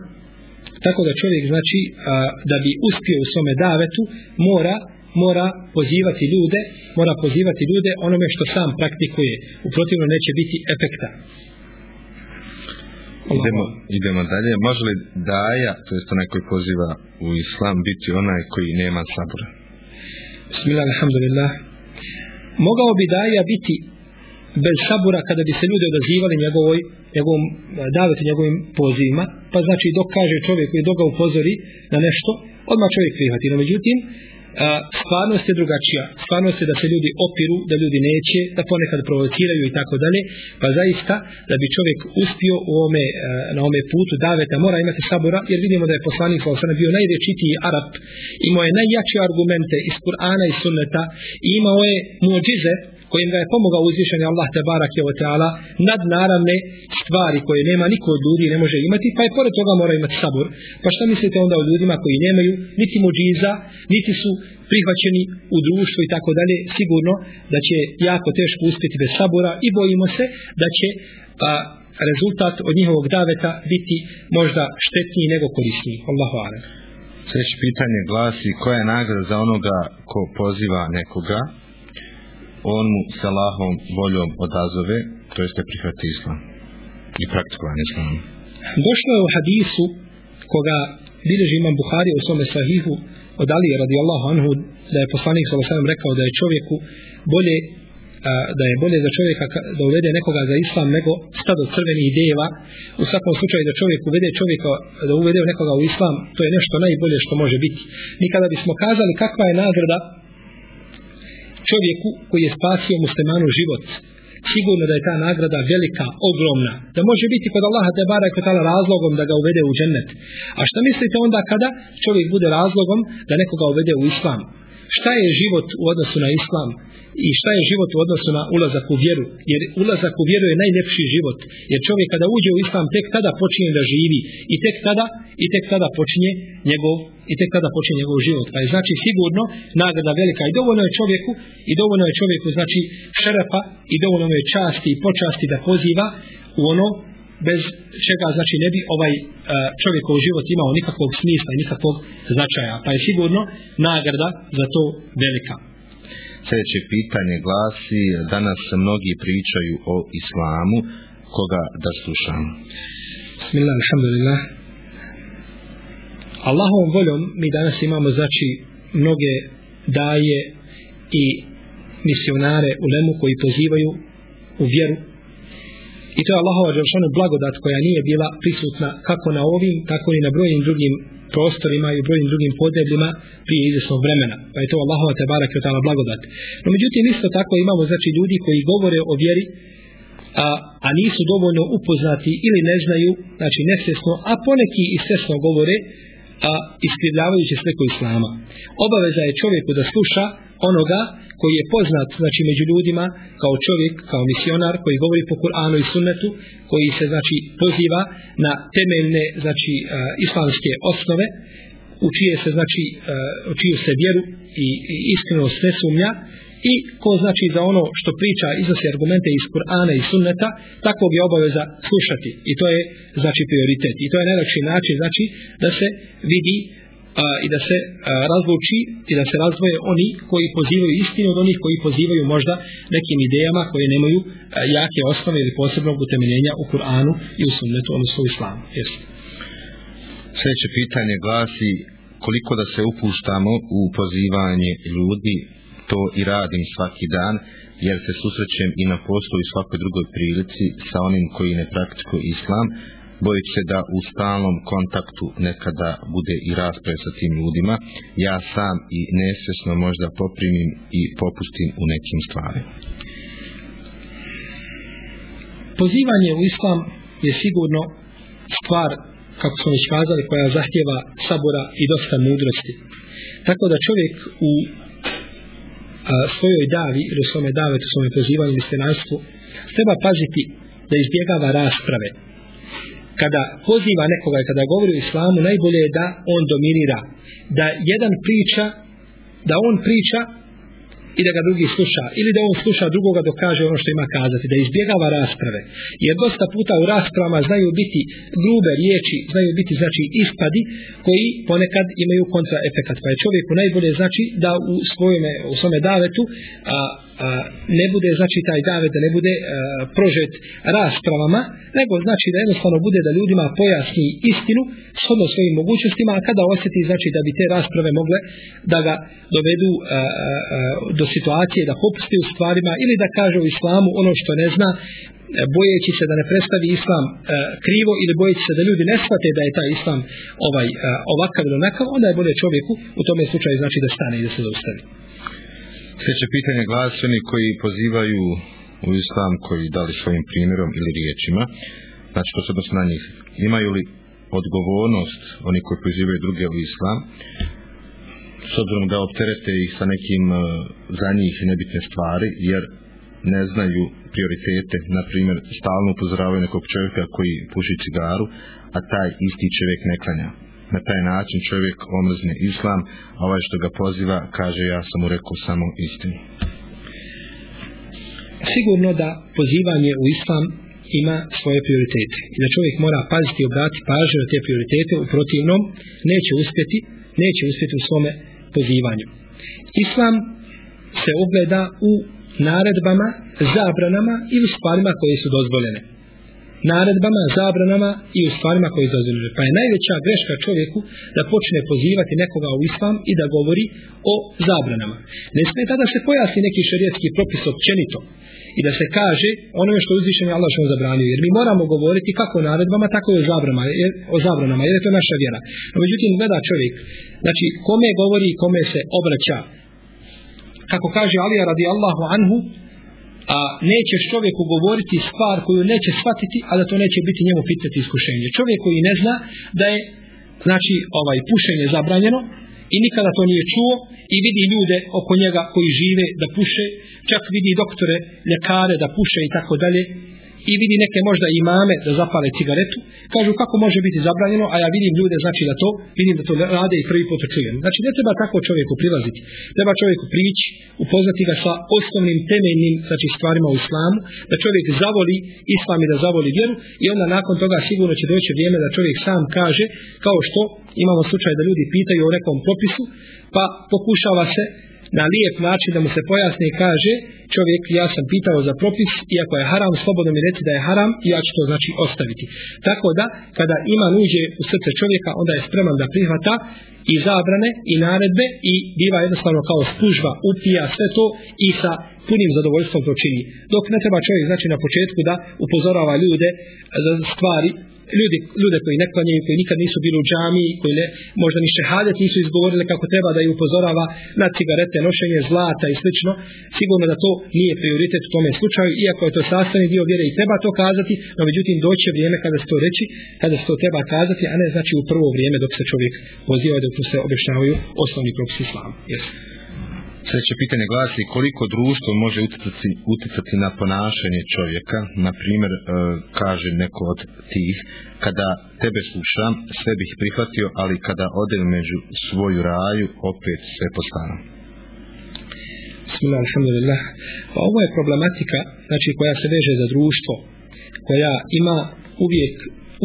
tako da čovjek, znači, a, da bi uspio u svome davetu, mora mora pozivati ljude, mora pozivati ljude onome što sam praktikuje. U protivno neće biti efekta. Idemo, idemo dalje. Može li daja, to jest onaj koji poziva u islam, biti onaj koji nema sabora? Bismillah, alhamdulillah. Mogao bi daja biti bez sabura kada bi se ljudi odazivali njegovoj, njegovom davetu, njegovim pozivima, pa znači dok kaže čovjek i dok ga upozori na nešto, odmah čovjek prihvati. No međutim, stvarnost je drugačija. Stvarnost je da se ljudi opiru, da ljudi neće, da ponekad provociraju i tako dalje. Pa zaista, da bi čovjek uspio u ome, e, na ome putu daveta, mora imati sabora, jer vidimo da je poslanik Salosana bio najrečitiji Arab, imao je najjače argumente iz Kur'ana i Sunneta, i imao je muđize, kojim ga je pomogao uzvišenje Allah te barak je oteala nad naravne stvari koje nema niko od ljudi ne može imati, pa je pored toga mora imati sabor. Pa šta mislite onda o ljudima koji nemaju niti muđiza, niti su prihvaćeni u društvu i tako dalje, sigurno da će jako teško uspjeti bez sabora i bojimo se da će a, rezultat od njihovog daveta biti možda štetniji nego korisniji. Allahu alem. Sljedeće pitanje glasi koja je nagrada za onoga ko poziva nekoga on mu s Allahom voljom odazove, to jeste prihvati islam i praktikovanje islama. Došlo je u hadisu koga bilježi imam Buhari u svome sahihu od Alije radijallahu anhu da je poslanik s.a.v. rekao da je čovjeku bolje a, da je bolje za čovjeka da uvede nekoga za islam nego stado crvenih deva u svakom slučaju da čovjek uvede čovjeka da uvede nekoga u islam to je nešto najbolje što može biti nikada bismo kazali kakva je nagrada čovjeku koji je spasio muslimanu život sigurno da je ta nagrada velika, ogromna. Da može biti kod Allaha te barak tala razlogom da ga uvede u džennet. A šta mislite onda kada čovjek bude razlogom da nekoga uvede u islam? Šta je život u odnosu na islam? I šta je život u odnosu na ulazak u vjeru. Jer ulazak u vjeru je najljepši život. Jer čovjek kada uđe u islam tek tada počinje da živi i tek tada i tek tada počinje njegov i tek tada počinje njegov život. Pa je znači sigurno nagrada velika i dovoljno je čovjeku i dovoljno je čovjeku znači šerepa i dovoljno je časti i počasti da poziva u ono bez čega znači ne bi ovaj e, čovjekov život imao nikakvog smisla i nikakvog značaja. Pa je sigurno nagrada za to velika. Sljedeće pitanje glasi, danas mnogi pričaju o islamu, koga da slušam? Bismillah, alhamdulillah. Allahovom voljom mi danas imamo znači mnoge daje i misionare u lemu koji pozivaju u vjeru I to je Allahova Đelšanu blagodat koja nije bila prisutna kako na ovim, tako i na brojnim drugim prostorima i u brojnim drugim podnebljima prije izvjesnog vremena. Pa je to Allahova te barak i blagodat. No međutim isto tako imamo znači ljudi koji govore o vjeri a, a nisu dovoljno upoznati ili ne znaju, znači nesvjesno, a poneki i svjesno govore a iskrivljavajući sliku Islama. Obaveza je čovjeku da sluša onoga koji je poznat znači među ljudima kao čovjek, kao misionar koji govori po Kur'anu i Sunnetu, koji se znači poziva na temeljne znači islamske osnove, u čije se znači u čiju se vjeru i, i iskrenost ne sumnja i ko znači za ono što priča iznosi argumente iz Kur'ana i Sunneta, takvog je obaveza slušati i to je znači prioritet i to je najlakši način znači da se vidi a, i da se a, razluči i da se razvoje oni koji pozivaju istinu od onih koji pozivaju možda nekim idejama koje nemaju a, jake osnove ili posebnog utemeljenja u Kur'anu i u sunnetu, odnosno u islamu. Jesi. Sljedeće pitanje glasi koliko da se upuštamo u pozivanje ljudi, to i radim svaki dan, jer se susrećem i na poslu i svakoj drugoj prilici sa onim koji ne praktikuje islam, bojeći se da u stalnom kontaktu nekada bude i rasprave sa tim ljudima, ja sam i nesvesno možda poprimim i popustim u nekim stvarima. Pozivanje u islam je sigurno stvar, kako smo već kazali, koja zahtjeva sabora i dosta mudrosti. Tako da čovjek u svojoj davi, ili svome davetu, u svome pozivanju i treba paziti da izbjegava rasprave, kada poziva nekoga i kada govori o islamu, najbolje je da on dominira. Da jedan priča, da on priča i da ga drugi sluša. Ili da on sluša drugoga dok kaže ono što ima kazati. Da izbjegava rasprave. Jer dosta puta u raspravama znaju biti grube riječi, znaju biti znači ispadi koji ponekad imaju kontraefekat. Pa je čovjeku najbolje znači da u svojome, u svome davetu a, a, ne bude znači taj davet da ne bude a, prožet raspravama, nego znači da jednostavno bude da ljudima pojasni istinu shodno svojim mogućnostima, a kada osjeti znači da bi te rasprave mogle da ga dovedu a, a, do situacije da popusti u stvarima ili da kaže u islamu ono što ne zna, bojeći se da ne predstavi islam e, krivo ili bojeći se da ljudi ne shvate da je taj islam ovaj e, ovakav ili onakav, onda je bolje čovjeku u tome slučaju znači da stane i da se zaustavi. Sljedeće pitanje glasi oni koji pozivaju u islam, koji dali svojim primjerom ili riječima, znači to se odnosi na njih, imaju li odgovornost oni koji pozivaju druge u islam, s obzirom da opterete ih sa nekim eh, za njih nebitne stvari, jer ne znaju prioritete, na primjer, stalno upozoravaju nekog čovjeka koji puši cigaru, a taj isti čovjek ne klanja na taj način čovjek omrzne islam, a ovaj što ga poziva kaže ja sam mu rekao samo istinu. Sigurno da pozivanje u islam ima svoje prioritete i da čovjek mora paziti i obrati pažnju na te prioritete, u protivnom neće uspjeti, neće uspjeti u svome pozivanju. Islam se ogleda u naredbama, zabranama i u stvarima koje su dozvoljene naredbama, zabranama i u stvarima koje dozvoljene. Pa je najveća greška čovjeku da počne pozivati nekoga u islam i da govori o zabranama. Ne smije tada se pojasni neki šarijetski propis općenito i da se kaže onome što uzvišen je Allah što zabranio. Jer mi moramo govoriti kako o naredbama, tako i o zabranama, jer, o zabranama, jer je to naša vjera. No, međutim, gleda čovjek, znači, kome govori i kome se obraća. Kako kaže Alija radi Allahu anhu, a nećeš čovjeku govoriti stvar koju neće shvatiti, a da to neće biti njemu fitnet iskušenje. Čovjek koji ne zna da je znači ovaj pušenje zabranjeno i nikada to nije čuo i vidi ljude oko njega koji žive da puše, čak vidi doktore, ljekare da puše i tako dalje, i vidi neke možda imame da zapale cigaretu, kažu kako može biti zabranjeno, a ja vidim ljude, znači da to, vidim da to rade i prvi put čujem. Znači ne treba tako čovjeku prilaziti, treba čovjeku prići, upoznati ga sa osnovnim temeljnim znači, stvarima u islamu, da čovjek zavoli islam i da zavoli vjeru i onda nakon toga sigurno će doći vrijeme da čovjek sam kaže, kao što imamo slučaj da ljudi pitaju o nekom propisu, pa pokušava se na lijep način da mu se pojasni i kaže čovjek ja sam pitao za propis iako je haram slobodno mi reci da je haram i ja ću to znači ostaviti. Tako da kada ima uđe u srce čovjeka onda je spreman da prihvata i zabrane i naredbe i biva jednostavno kao spužba upija sve to i sa punim zadovoljstvom to čini. Dok ne treba čovjek znači na početku da upozorava ljude za stvari ljudi, ljude koji ne klanjaju, koji nikad nisu bili u džami, koji ne, možda ni šehadet nisu izgovorili kako treba da ih upozorava na cigarete, nošenje zlata i slično, sigurno da to nije prioritet u tome slučaju, iako je to sastavni dio vjere i treba to kazati, no međutim doće vrijeme kada se to reći, kada se to treba kazati, a ne znači u prvo vrijeme dok se čovjek poziva dok se objašnjavaju osnovni propisi islama. Jesu. Sljedeće pitanje glasi koliko društvo može uticati, uticati na ponašanje čovjeka, na primjer e, kaže neko od tih, kada tebe slušam, sve bih prihvatio, ali kada odem među svoju raju, opet sve postanu. Bismillah, alhamdulillah. Pa ovo je problematika, znači koja se veže za društvo, koja ima uvijek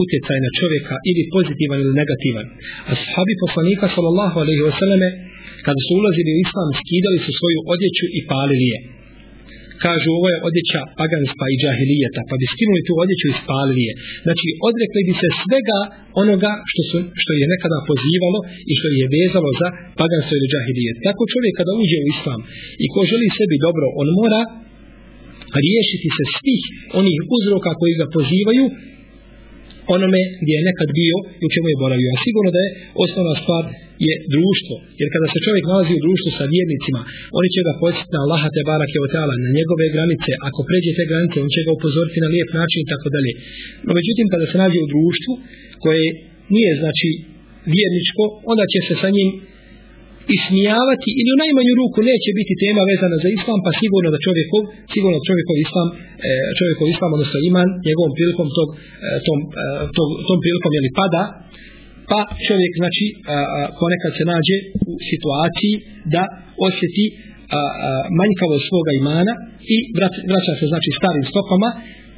utjecaj na čovjeka ili pozitivan ili negativan. A sahabi poslanika sallallahu alaihi wasallame kada su ulazili u islam, skidali su svoju odjeću i palili je. Kažu, ovo je odjeća paganstva i džahilijeta, pa bi skinuli tu odjeću i spalili je. Znači, odrekli bi se svega onoga što, su, što je nekada pozivalo i što je vezalo za paganstvo ili džahilijet. Tako čovjek kada uđe u islam i ko želi sebi dobro, on mora riješiti se svih onih uzroka koji ga pozivaju onome gdje je nekad bio i u čemu je boravio. A sigurno da je osnovna stvar je društvo. Jer kada se čovjek nalazi u društvu sa vjernicima, oni će ga posjetiti na Allaha te barake o teala, na njegove granice. Ako pređe te granice, on će ga upozoriti na lijep način i tako dalje. No međutim, kada se nađe u društvu koje nije znači vjerničko, onda će se sa njim ismijavati ili u najmanju ruku neće biti tema vezana za islam, pa sigurno da čovjekov, sigurno da čovjekov islam, e, čovjekov islam, odnosno iman, njegovom prilikom tog, e, tom, e, tom, tom prilikom jeli pada, pa čovjek znači ponekad se nađe u situaciji da osjeti manjkavost svoga imana i vraća se znači starim stopama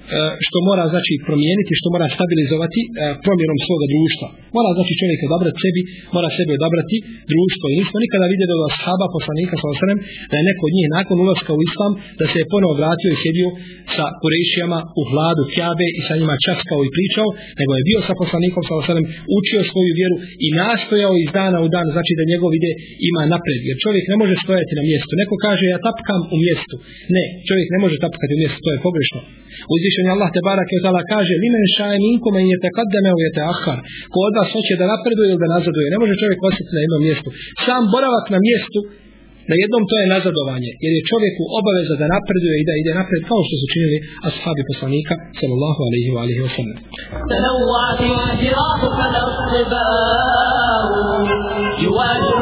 E, što mora znači promijeniti, što mora stabilizovati e, promjenom svoga društva. Mora znači čovjek odabrati sebi, mora sebi odabrati društvo. I nismo nikada vidjeli od ashaba poslanika sa osrem da je neko od njih nakon ulaska u islam da se je ponovo vratio i sjedio sa kurešijama u hladu Kjabe i sa njima časkao i pričao, nego je bio sa poslanikom sa osrem, učio svoju vjeru i nastojao iz dana u dan, znači da njegov ide ima napred. Jer čovjek ne može stojati na mjestu. Neko kaže ja tapkam u mjestu. Ne, čovjek ne može tapkati u mjestu, to je pogrešno Uzvišen Allah te barak je tala kaže limen šaje minko men je tekaddeme u jete ahar. Ko od vas hoće da napreduje ili da nazaduje. Ne može čovjek osjeti na jednom mjestu. Sam boravak na mjestu Na jednom to je nazadovanje, jer je čovjeku obaveza da napreduje i da ide napred kao što su činili ashabi poslanika sallallahu alaihi wa alihi wa sallam. تنوعت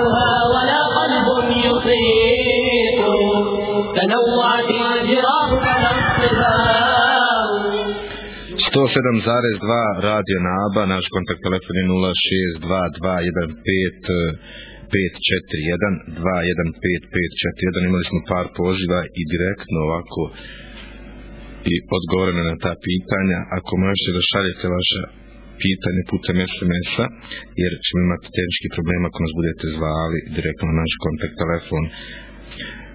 107,2 Radio Naba, naš kontakt telefon je 06215 541 215 imali smo par poziva i direktno ovako i odgovoreno na ta pitanja. Ako možete da šaljete vaše pitanje putem SMS-a jer ćemo imati tehnički problem ako nas budete zvali direktno na naš kontakt telefon.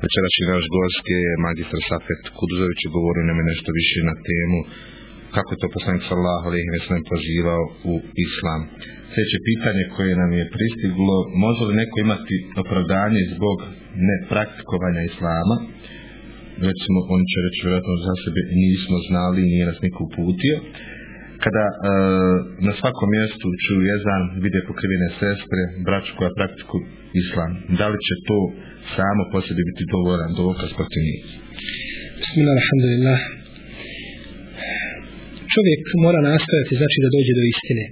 Večerašnji naš gost je magistar Safet Kuduzović govorio nam je nešto više na temu kako to poslanik sallahu alaihi ve sellem pozivao u islam. Sljedeće pitanje koje nam je pristiglo, može li neko imati opravdanje zbog nepraktikovanja islama? Recimo, on će reći vjerojatno za sebe nismo znali, nije nas niko uputio. Kada e, na svakom mjestu čuju jezan, vide pokrivene sestre, braću koja praktiku islam, da li će to samo posljedno biti dovoljan dokaz protiv njih? Bismillah, alhamdulillah čovjek mora nastojati znači da dođe do istine.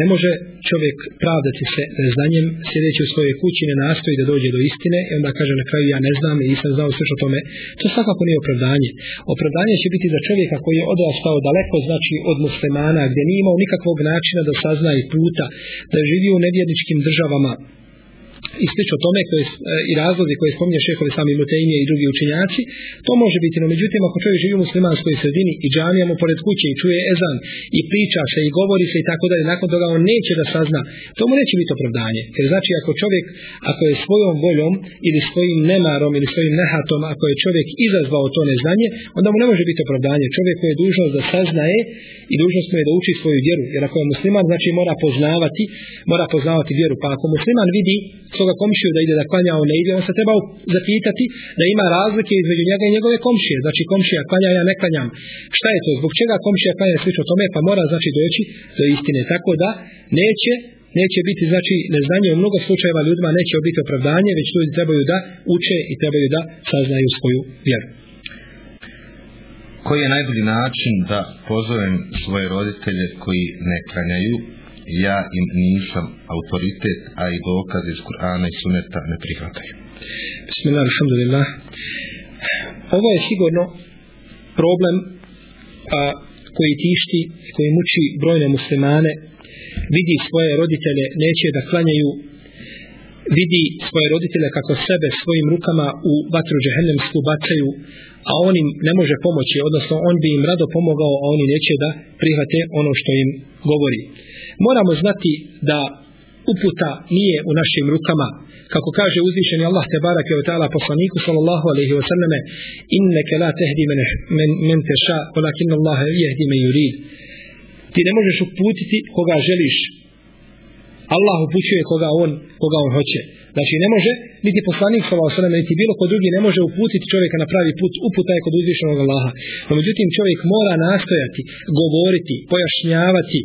Ne može čovjek pravdati se neznanjem, sjedeći u svojoj kući ne nastoji da dođe do istine i onda kaže na kraju ja ne znam i nisam znao sve o tome. To svakako nije opravdanje. Opravdanje će biti za čovjeka koji je odrastao daleko znači od muslimana, gdje nije imao nikakvog načina da sazna i puta, da je živio u nevjerničkim državama, i slično tome koje, e, i razlozi koje spominje šehovi sami Mutejnije i drugi učinjaci, to može biti, no međutim ako čovjek živi u muslimanskoj sredini i džamija mu pored kuće i čuje ezan i priča se i govori se i tako dalje, nakon toga on neće da sazna, to mu neće biti opravdanje. Jer znači ako čovjek, ako je svojom voljom ili svojim nemarom ili svojim nehatom, ako je čovjek izazvao to neznanje, onda mu ne može biti opravdanje. Čovjek je dužnost da saznaje i dužnost mu je da uči svoju vjeru. Jer ako je musliman, znači mora poznavati, mora poznavati vjeru. Pa ako musliman vidi svoga komšiju da ide da klanja, on ne ide, on se treba zapitati da ima razlike između njega i njegove komšije. Znači komšija klanja, ja ne klanjam. Šta je to? Zbog čega komšija klanja slično tome? Pa mora znači doći do istine. Tako da neće neće biti znači neznanje u mnogo slučajeva ljudima neće biti opravdanje već ljudi trebaju da uče i trebaju da saznaju svoju vjeru koji je najbolji način da pozovem svoje roditelje koji ne klanjaju ja im nisam autoritet, a i dokaz iz Kur'ana i Suneta ne prihvataju. Bismillah, alhamdulillah. Ovo je sigurno problem a, koji tišti, koji muči brojne muslimane, vidi svoje roditelje, neće da klanjaju, vidi svoje roditelje kako sebe svojim rukama u vatru džehennemsku bacaju, a on im ne može pomoći, odnosno on bi im rado pomogao, a oni neće da prihvate ono što im govori. Moramo znati da uputa nije u našim rukama, kako kaže uzvišeni Allah te barake wa ta'ala poslaniku sallallahu alaihi wa sallame inneke la tehdi men, men, men teša walakin Allah jehdi men yurid. Ti ne možeš uputiti koga želiš. Allah upućuje koga on, koga on hoće. Znači ne može, niti poslanik sallallahu alejhi niti bilo ko drugi ne može uputiti čovjeka na pravi put, uputa je kod uzvišenog Allaha. No međutim čovjek mora nastojati, govoriti, pojašnjavati,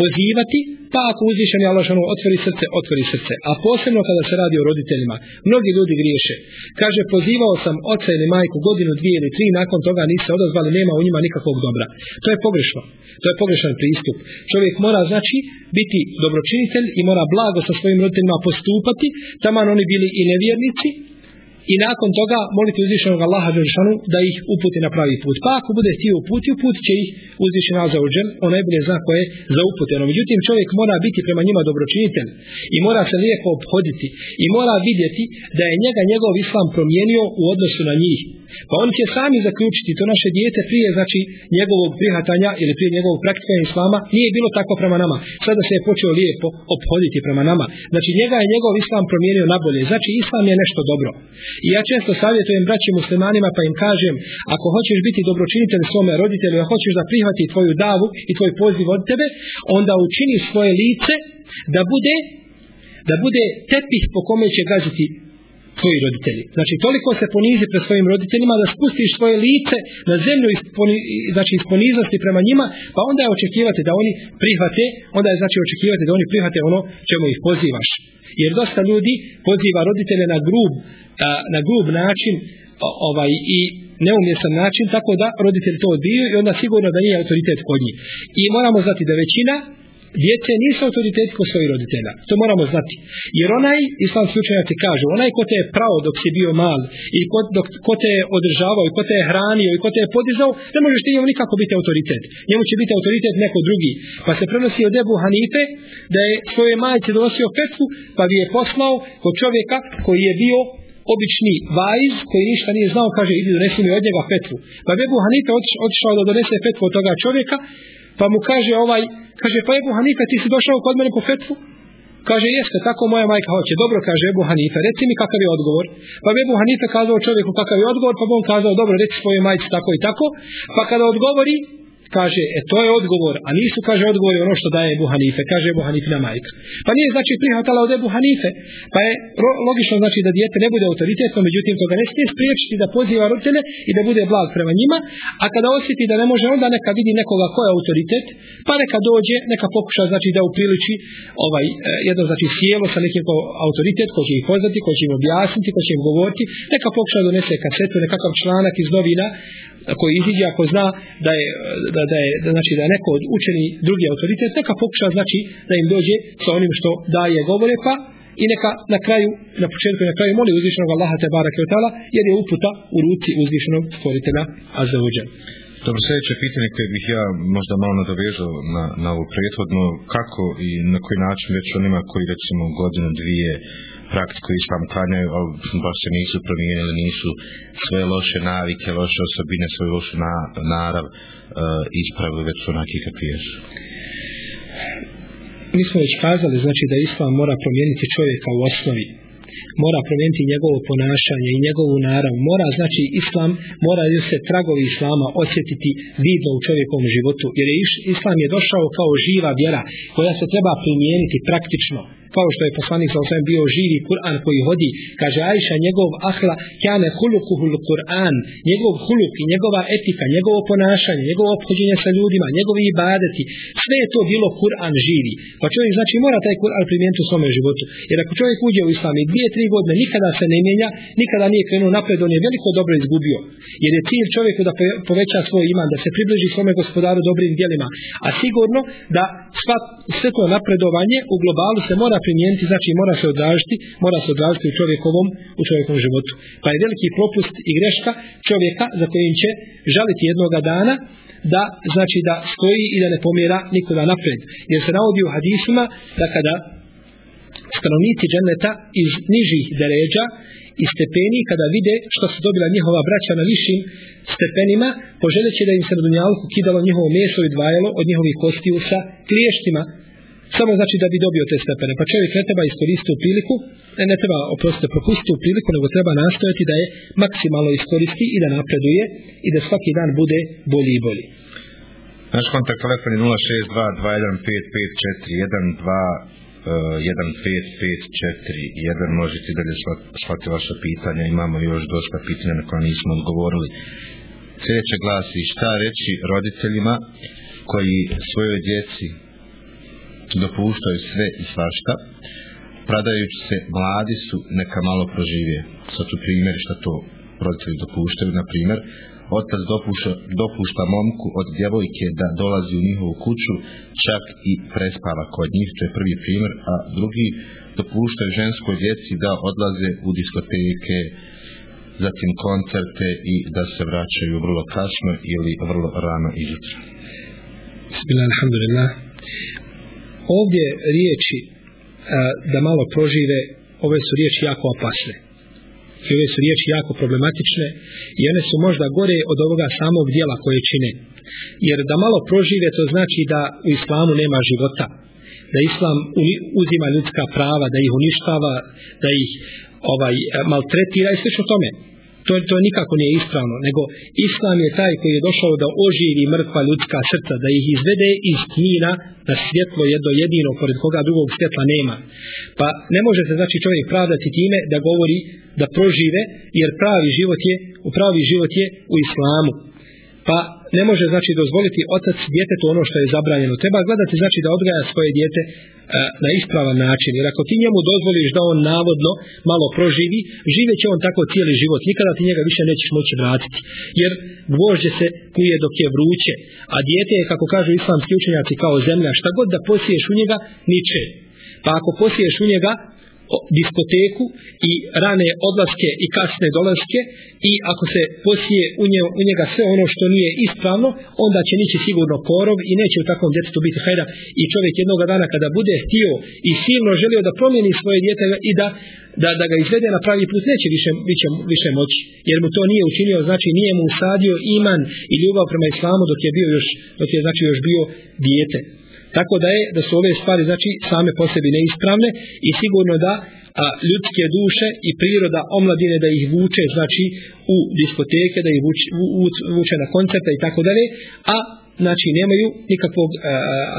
pozivati, pa ako uzvišeni Allah šanu otvori srce, otvori srce. A posebno kada se radi o roditeljima, mnogi ljudi griješe. Kaže, pozivao sam oca ili majku godinu, dvije ili tri, nakon toga nisu odazvali, nema u njima nikakvog dobra. To je pogrešno. To je pogrešan pristup. Čovjek mora, znači, biti dobročinitelj i mora blago sa svojim roditeljima postupati, taman oni bili i nevjernici, i nakon toga moliti uzvišenog Allaha Đelšanu da ih uputi na pravi put. Pa ako bude htio uputi, put će ih uzvišen za uđel, on najbolje zna koje za uputeno. Međutim, čovjek mora biti prema njima dobročinitelj i mora se lijepo obhoditi i mora vidjeti da je njega njegov islam promijenio u odnosu na njih. Pa on će sami zaključiti to naše dijete prije znači njegovog prihatanja ili prije njegovog praktikanja islama nije bilo tako prema nama. Sada se je počeo lijepo obhoditi prema nama. Znači njega je njegov islam promijenio na bolje. Znači islam je nešto dobro. I ja često savjetujem braćim muslimanima pa im kažem ako hoćeš biti dobročinitelj svome roditelju, a hoćeš da prihvati tvoju davu i tvoj poziv od tebe, onda učini svoje lice da bude da bude tepih po kome će gaziti tvoji roditelji. Znači, toliko se ponizi pred svojim roditeljima da spustiš svoje lice na zemlju iz, poni, znači, iz poniznosti prema njima, pa onda je očekivati da oni prihvate, onda je znači očekivati da oni prihvate ono čemu ih pozivaš. Jer dosta ljudi poziva roditelje na grub, a, na grub način ovaj i neumjesan način, tako da roditelj to odbiju i onda sigurno da nije autoritet kod njih. I moramo znati da većina djece nisu autoriteti kod svojih roditelja. To moramo znati. Jer onaj, islamski učenjaci kažu, onaj ko te je pravo dok si bio mal, i ko, dok, ko te je održavao, i ko te je hranio, i ko te je podizao, ne možeš ti njemu nikako biti autoritet. Njemu će biti autoritet neko drugi. Pa se prenosi od Ebu Hanife, da je svoje majice donosio petvu, pa bi je poslao kod čovjeka koji je bio obični vajz koji ništa nije znao, kaže, idi donesi mi od njega petvu. Pa Ebu Hanife otišao da donese petvu od toga čovjeka, pa mu kaže ovaj, kaže, pa Ebu Hanife, ti si došao kod mene po fetvu? Kaže, jeste, tako moja majka hoće. Dobro, kaže Ebu Hanife, reci mi kakav je odgovor. Pa Ebu Hanife kazao čovjeku kakav je odgovor, pa on kazao, dobro, reci svojoj majci tako i tako. Pa kada odgovori, kaže, e to je odgovor, a nisu, kaže, odgovori ono što daje Ebu Hanife, kaže Ebu Hanife na majka. Pa nije, znači, prihvatala od Ebu Hanife, pa je logično, znači, da dijete ne bude autoritetno, međutim, toga ne smije spriječiti da poziva roditelje i da bude blag prema njima, a kada osjeti da ne može, onda neka vidi nekoga ko je autoritet, pa neka dođe, neka pokuša, znači, da upriliči ovaj, e, jedno, znači, sjelo sa nekim ko autoritet, ko će ih poznati, ko će im objasniti, ko će im govoriti, neka pokuša donese kasetu, nekakav članak iz novina, koji iziđe ako zna da je, da, da je da, znači da je neko od učeni drugi autoritet neka pokuša znači da im dođe sa onim što daje govore pa i neka na kraju na početku i na kraju moli uzvišenog Allaha te barake otala, jer je uputa u ruci uzvišenog stvoritelja Azzawajal. Dobro, sljedeće pitanje koje bih ja možda malo nadovežao na, na ovo prethodno, kako i na koji način već onima koji recimo godinu, dvije praktiku islam klanjaju, ali baš se nisu promijenili, nisu sve loše navike, loše osobine, svoju lošu na, narav e, ispravili već su onaki kakvi jesu. Mi smo već kazali, znači da islam mora promijeniti čovjeka u osnovi mora promijeniti njegovo ponašanje i njegovu narav. Mora, znači, islam, mora se tragovi islama osjetiti vidno u čovjekovom životu. Jer je islam je došao kao živa vjera koja se treba primijeniti praktično kao što je poslanik sa osvijem bio živi Kur'an koji hodi, kaže Ajša njegov ahla, kjane hulukuhul Kur'an, njegov huluk i njegova etika, njegovo ponašanje, njegovo obhođenje sa ljudima, njegovi ibadeti, sve je to bilo Kur'an živi. Pa čovjek znači mora taj Kur'an primijeniti u svome životu. Jer ako čovjek uđe u islam i dvije, tri godine nikada se ne mijenja, nikada nije krenuo napred, on je veliko dobro izgubio. Jer je cilj čovjeku da poveća svoj iman, da se približi svome gospodaru dobrim djelima. A sigurno da sva, sve to napredovanje u globalu se mora primijeniti, znači mora se odražiti, mora se odražiti u čovjekovom, u čovjekovom životu. Pa je veliki propust i greška čovjeka za kojim će žaliti jednoga dana da znači da stoji i da ne pomjera nikoga napred. Jer se navodi u hadisima da kada stanovnici dženeta iz nižih deređa i stepeni kada vide što su dobila njihova braća na višim stepenima, poželeće da im se na dunjalku kidalo njihovo meso i dvajalo od njihovih kostiju sa kliještima, samo znači da bi dobio te stepene. Pa čovjek ne treba iskoristiti u priliku, ne, ne treba oprostite propustiti u priliku, nego treba nastojati da je maksimalno iskoristi i da napreduje i da svaki dan bude bolji i bolji. Naš kontakt telefon je 062-215-554-12 15541 e, možete dalje slati vaša pitanja imamo još dosta pitanja na koja nismo odgovorili sljedeće glasi šta reći roditeljima koji svojoj djeci dopuštaju sve i svašta pradajući se mladi su neka malo prožive. sad su primjeri šta to roditelji dopuštaju. Na primjer otac dopušta, dopušta momku od djevojke da dolazi u njihovu kuću čak i prespava kod njih to je prvi primjer a drugi dopuštaju ženskoj djeci da odlaze u diskoteke zatim koncerte i da se vraćaju vrlo kasno ili vrlo rano izutra Bismillah, alhamdulillah ovdje riječi da malo prožive ove su riječi jako opasne. I ove su riječi jako problematične i one su možda gore od ovoga samog dijela koje čine. Jer da malo prožive to znači da u islamu nema života. Da islam uzima ljudska prava da ih uništava da ih ovaj maltretira i sve što tome to, to nikako nije ispravno, nego islam je taj koji je došao da oživi mrtva ljudska srca, da ih izvede iz tmina na svjetlo jedno jedino, pored koga drugog svjetla nema. Pa ne može se znači čovjek pravdati time da govori da prožive, jer pravi život je, pravi život je u islamu. Pa ne može znači dozvoliti otac djetetu ono što je zabranjeno. Treba gledati znači da odgaja svoje djete e, na ispravan način. Jer ako ti njemu dozvoliš da on navodno malo proživi, živeće on tako cijeli život. Nikada ti njega više nećeš moći vratiti. Jer gvožđe se kuje dok je vruće. A dijete je, kako kažu islamski učenjaci, kao zemlja. Šta god da posiješ u njega, niče. Pa ako posiješ u njega, diskoteku i rane odlaske i kasne dolaske i ako se posije u, nje, u njega sve ono što nije ispravno, onda će nići sigurno korov i neće u takvom djetetu biti hajda i čovjek jednog dana kada bude htio i silno želio da promijeni svoje djete i da, da, da ga izvede na pravi put, neće više, više, više moći, jer mu to nije učinio, znači nije mu usadio iman i ljubav prema islamu dok je bio još, dok je znači još bio dijete. Tako da je da su ove stvari znači same po sebi neispravne i sigurno da a, ljudske duše i priroda omladine da ih vuče znači u diskoteke, da ih vuče, vuče na koncerte i tako dalje, a znači nemaju nikakvog a,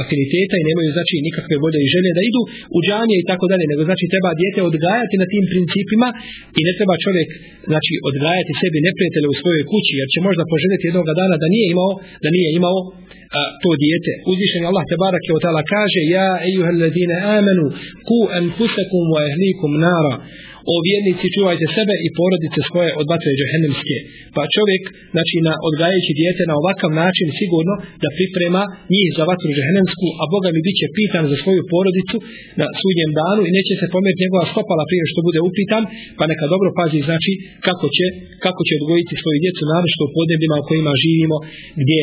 afiniteta i nemaju znači nikakve volje i želje da idu u džanje i tako dalje, nego znači treba dijete odgajati na tim principima i ne treba čovjek znači odgajati sebi neprijatelje u svojoj kući jer će možda poželjeti jednog dana da nije imao da nije imao a, to dijete. Uzvišeni Allah te barake od kaže Ja ejuhel ladine amenu ku anfusakum wa ehlikum nara o vjernici čuvajte sebe i porodice svoje od vatre džehennemske. Pa čovjek, znači na odgajajući dijete na ovakav način sigurno da priprema njih za vatru džehennemsku, a Boga mi biće pitan za svoju porodicu na sudnjem danu i neće se pomjeriti njegova stopala prije što bude upitan, pa neka dobro pazi znači kako će, kako će odgojiti svoju djecu naročito u podnebljima u kojima živimo, gdje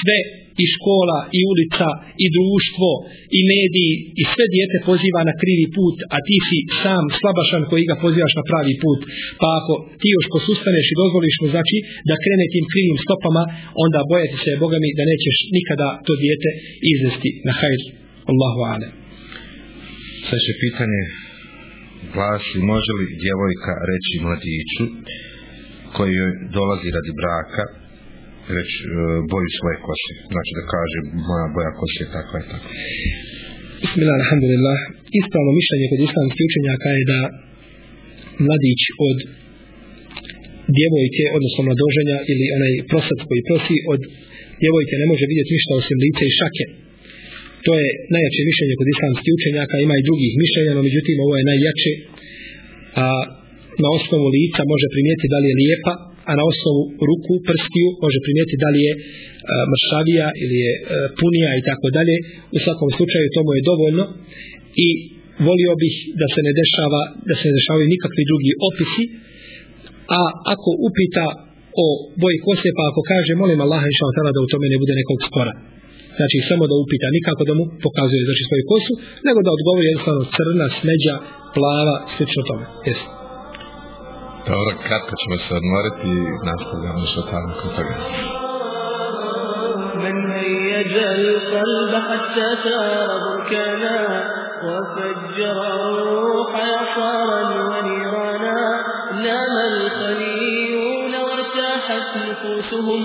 sve i škola, i ulica, i društvo, i mediji, i sve dijete poziva na krivi put, a ti si sam slabašan koji ga pozivaš na pravi put. Pa ako ti još posustaneš i dozvoliš mu, znači, da krene tim krivim stopama, onda bojati se Boga mi da nećeš nikada to dijete izvesti na hajr. Allahu alem. Sljedeće pitanje glasi, može li djevojka reći mladiću koji joj dolazi radi braka, reći e, boju svoje kose. Znači da kaže moja boja kose je takva i takva. Bismillah, alhamdulillah. Ispravno mišljenje kod islamskih učenjaka je da mladić od djevojke, odnosno mladoženja ili onaj prosad koji prosi od djevojke ne može vidjeti ništa osim lice i šake. To je najjače mišljenje kod islamskih učenjaka, ima i drugih mišljenja, no međutim ovo je najjače. A na osnovu lica može primijeti da li je lijepa, a na osnovu ruku, prstiju, može primijeti da li je e, mršavija ili je e, punija i tako dalje. U svakom slučaju tomu je dovoljno i volio bih da se ne dešava, da se ne dešavaju nikakvi drugi opisi, a ako upita o boji kose, pa ako kaže, molim Allah inša Allah da u tome ne bude nekog spora. Znači, samo da upita, nikako da mu pokazuje znači, svoju kosu, nego da odgovori jednostavno crna, smeđa, plava, slično tome. Jesu. Dobro, kratko ćemo se odmoriti i nastavljamo što tamo kod toga. من هيج القلب حتى سار بركانا وفجر الروح يصارا ونيرانا نام الخليون وارتاحت نفوسهم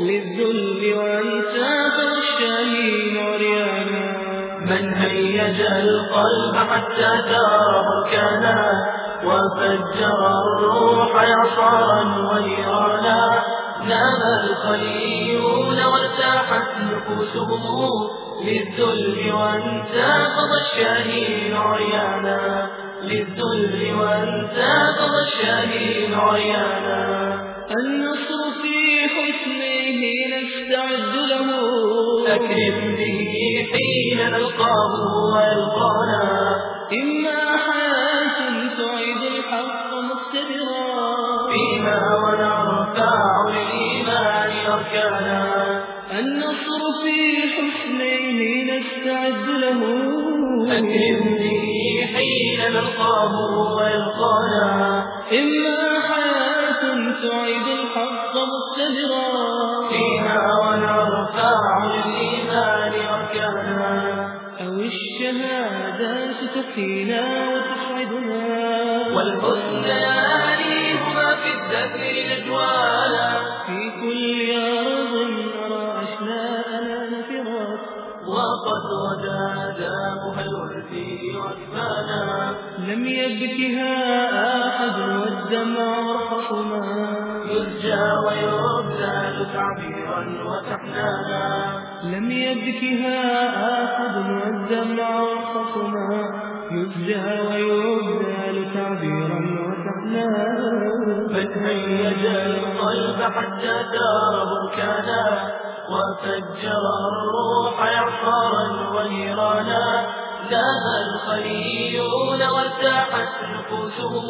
للذل وانساف الشاهين عريانا من هيج القلب حتى سار بركانا وفجر الروح يصارا ونيرانا نام الخليون وارتاحت نفوسهم للذل وانتفض الشاهين عريانا. للذل وانتفض الشاهين عريانا. النصر في حسنه نستعد له. أكرم به حين نلقاه ويلقانا إما به حين نلقاه ويلقانا إما حياة تعيد الحق مقتدرا فيما ونرفع للإيمان أركانا أو الشهادات تحيينا والدمع رخصما يرجى ويبدال تعبيرا وتحنانا. لم يبكها أحد والدمع رخصما يرجى ويبدال تعبيرا وتحنانا. من هيج القلب حتى دار بركانا. وفجر الروح إعصارا ونيرانا نام الخليون وارتاحت نفوسهم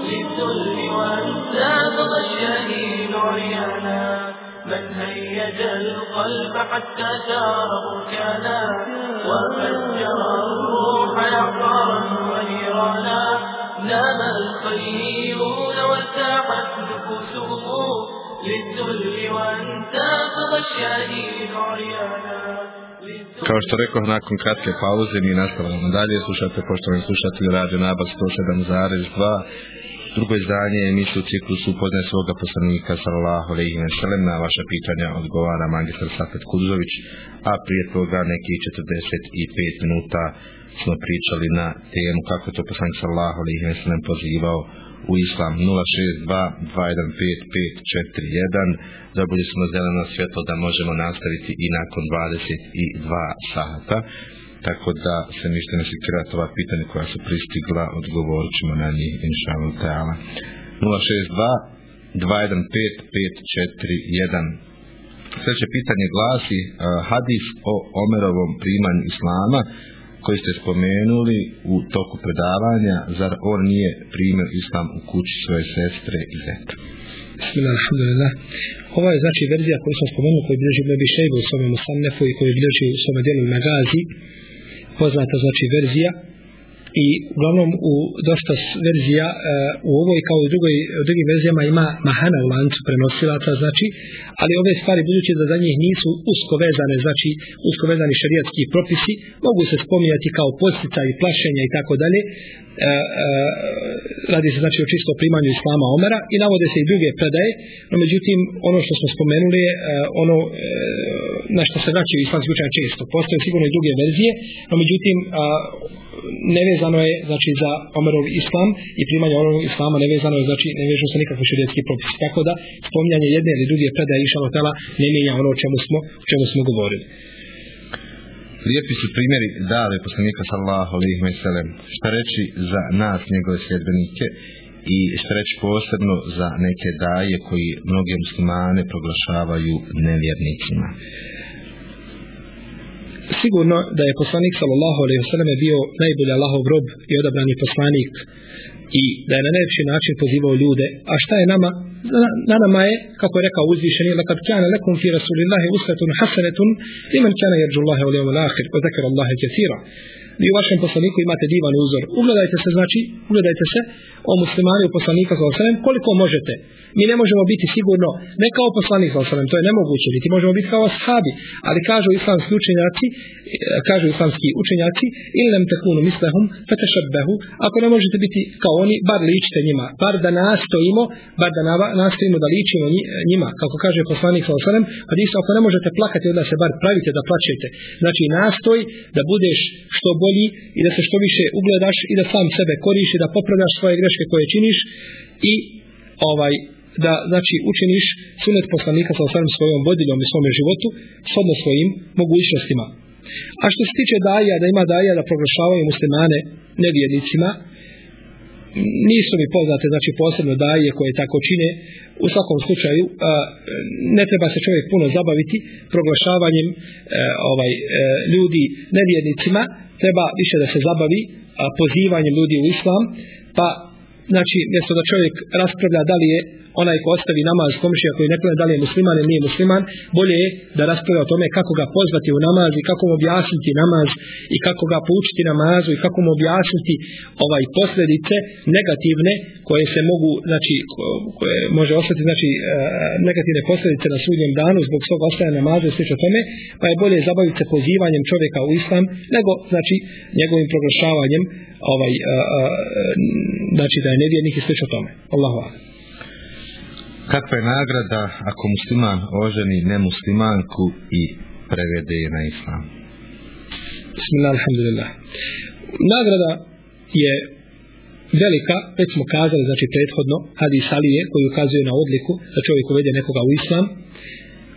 للذل وانتفض الشهيد عريانا. من هيج القلب حتى سار بركانا وفجر الروح إعصارا ونيرانا نام الخليون وارتاحت نفوسهم للذل وانتفض الشهيد عريانا. Kao što rekao, nakon kratke pauze mi nastavljamo dalje. Slušate, poštovani slušatelji, Radio Nabas 107.2 drugo izdanje emisiju ciklusu upoznaj svoga poslanika sallallahu alejhi ve sellem na vaša pitanja odgovara magistar Safet Kuzović a prije toga neki 45 minuta smo pričali na temu kako je to poslanik sallallahu alejhi ve sellem pozivao u islam 062 215 541 dobili smo zeleno svjetlo da možemo nastaviti i nakon 22 sata. Tako da se ništa ne sekirati ova pitanja koja su pristigla, odgovorit ćemo na njih, inšalu teala 062 215 541 Sljedeće pitanje glasi uh, hadis o Omerovom primanju Islama koji ste spomenuli u toku predavanja, zar on nije primio Islam u kući svoje sestre i zeta? Bismillah, alhamdulillah. Ova je znači verzija koju sam spomenuo, koju bilježi Blebi Šejbe u svome Musannefu i koju bilježi u svome dijelu Magazi, poznata znači verzija, i uglavnom u dosta verzija uh, u ovoj kao i u drugoj, u drugim verzijama ima mahana u lancu prenosilaca znači ali ove stvari budući da za njih nisu usko vezane znači usko vezani šerijatski propisi mogu se spominjati kao postica i plašenja i tako dalje. Uh, radi se znači o čisto primanju islama Omera i navode se i druge predaje no međutim ono što smo spomenuli je ono e, na što se vraćaju islamski učenja često. Postoje sigurno i druge verzije no međutim a, nevezano je znači za Omerov islam i primanje Omerov islama nevezano je znači ne vežu se nikakvi šerijatski propis tako da spominjanje jedne ili druge predaje išalo tela ne mijenja ono o čemu smo o čemu smo govorili. Lijepi su primjeri dave poslanika sallahu alaihi wa sallam šta reći za nas njegove sljedbenike i šta reći posebno za neke daje koji mnoge muslimane proglašavaju nevjernicima? Sigurno da je poslanik sallallahu alejhi ve selleme bio najbolji Allahov rob i odabrani poslanik i da je na najlepši način pozivao ljude. A šta je nama? Na, na nama je kako je rekao uzvišeni lakad kana lakum fi rasulillahi uswatun hasanatun liman kana yarju Allaha wal yawmal akhir wa dhakara Allaha kaseera vi u vašem poslaniku imate divan uzor ugledajte se znači ugledajte se o muslimani u poslanika sa alejhi koliko možete mi ne možemo biti sigurno ne kao poslanik sa osanem, to je nemoguće biti, možemo biti kao ashabi, ali kažu islamski učenjaci, e, kažu islamski učenjaci, ili nam tekunu mislehum, fetešabbehu, ako ne možete biti kao oni, bar ličite njima, bar da nastojimo, bar da nastojimo da ličimo e, njima, kako kaže poslanik sa osanem, pa isto ako ne možete plakati, onda se bar pravite da plaćete. Znači nastoj da budeš što bolji i da se što više ugledaš i da sam sebe koriš i da popravljaš svoje greške koje činiš i ovaj da znači učiniš sunet poslanika sa osam svojom vodiljom i svome životu shodno svojim mogućnostima. A što se tiče daja, da ima daja da proglašavaju muslimane nevjernicima, nisu mi poznate, znači posebno daje koje tako čine, u svakom slučaju a, ne treba se čovjek puno zabaviti proglašavanjem e, ovaj e, ljudi nevjernicima, treba više da se zabavi pozivanjem ljudi u islam, pa znači mjesto da čovjek raspravlja da li je onaj ko ostavi namaz komšija koji ne da li je musliman ili nije musliman, bolje je da raspravlja o tome kako ga pozvati u namaz i kako mu objasniti namaz i kako ga poučiti namazu i kako mu objasniti ovaj posljedice negativne koje se mogu, znači, koje može ostati, znači, e, negativne posljedice na sudnjem danu zbog svog ostaja namaza i sliče tome, pa je bolje zabaviti se pozivanjem čovjeka u islam, nego, znači, njegovim proglašavanjem, ovaj, e, e, a, a, znači, da je nevjernik i sliče tome. Allahu akbar kakva je nagrada ako musliman oženi nemuslimanku i prevede je na islam? Bismillah, alhamdulillah. Nagrada je velika, već smo kazali znači prethodno, hadis Alije koji ukazuje na odliku da čovjek uvede nekoga u islam.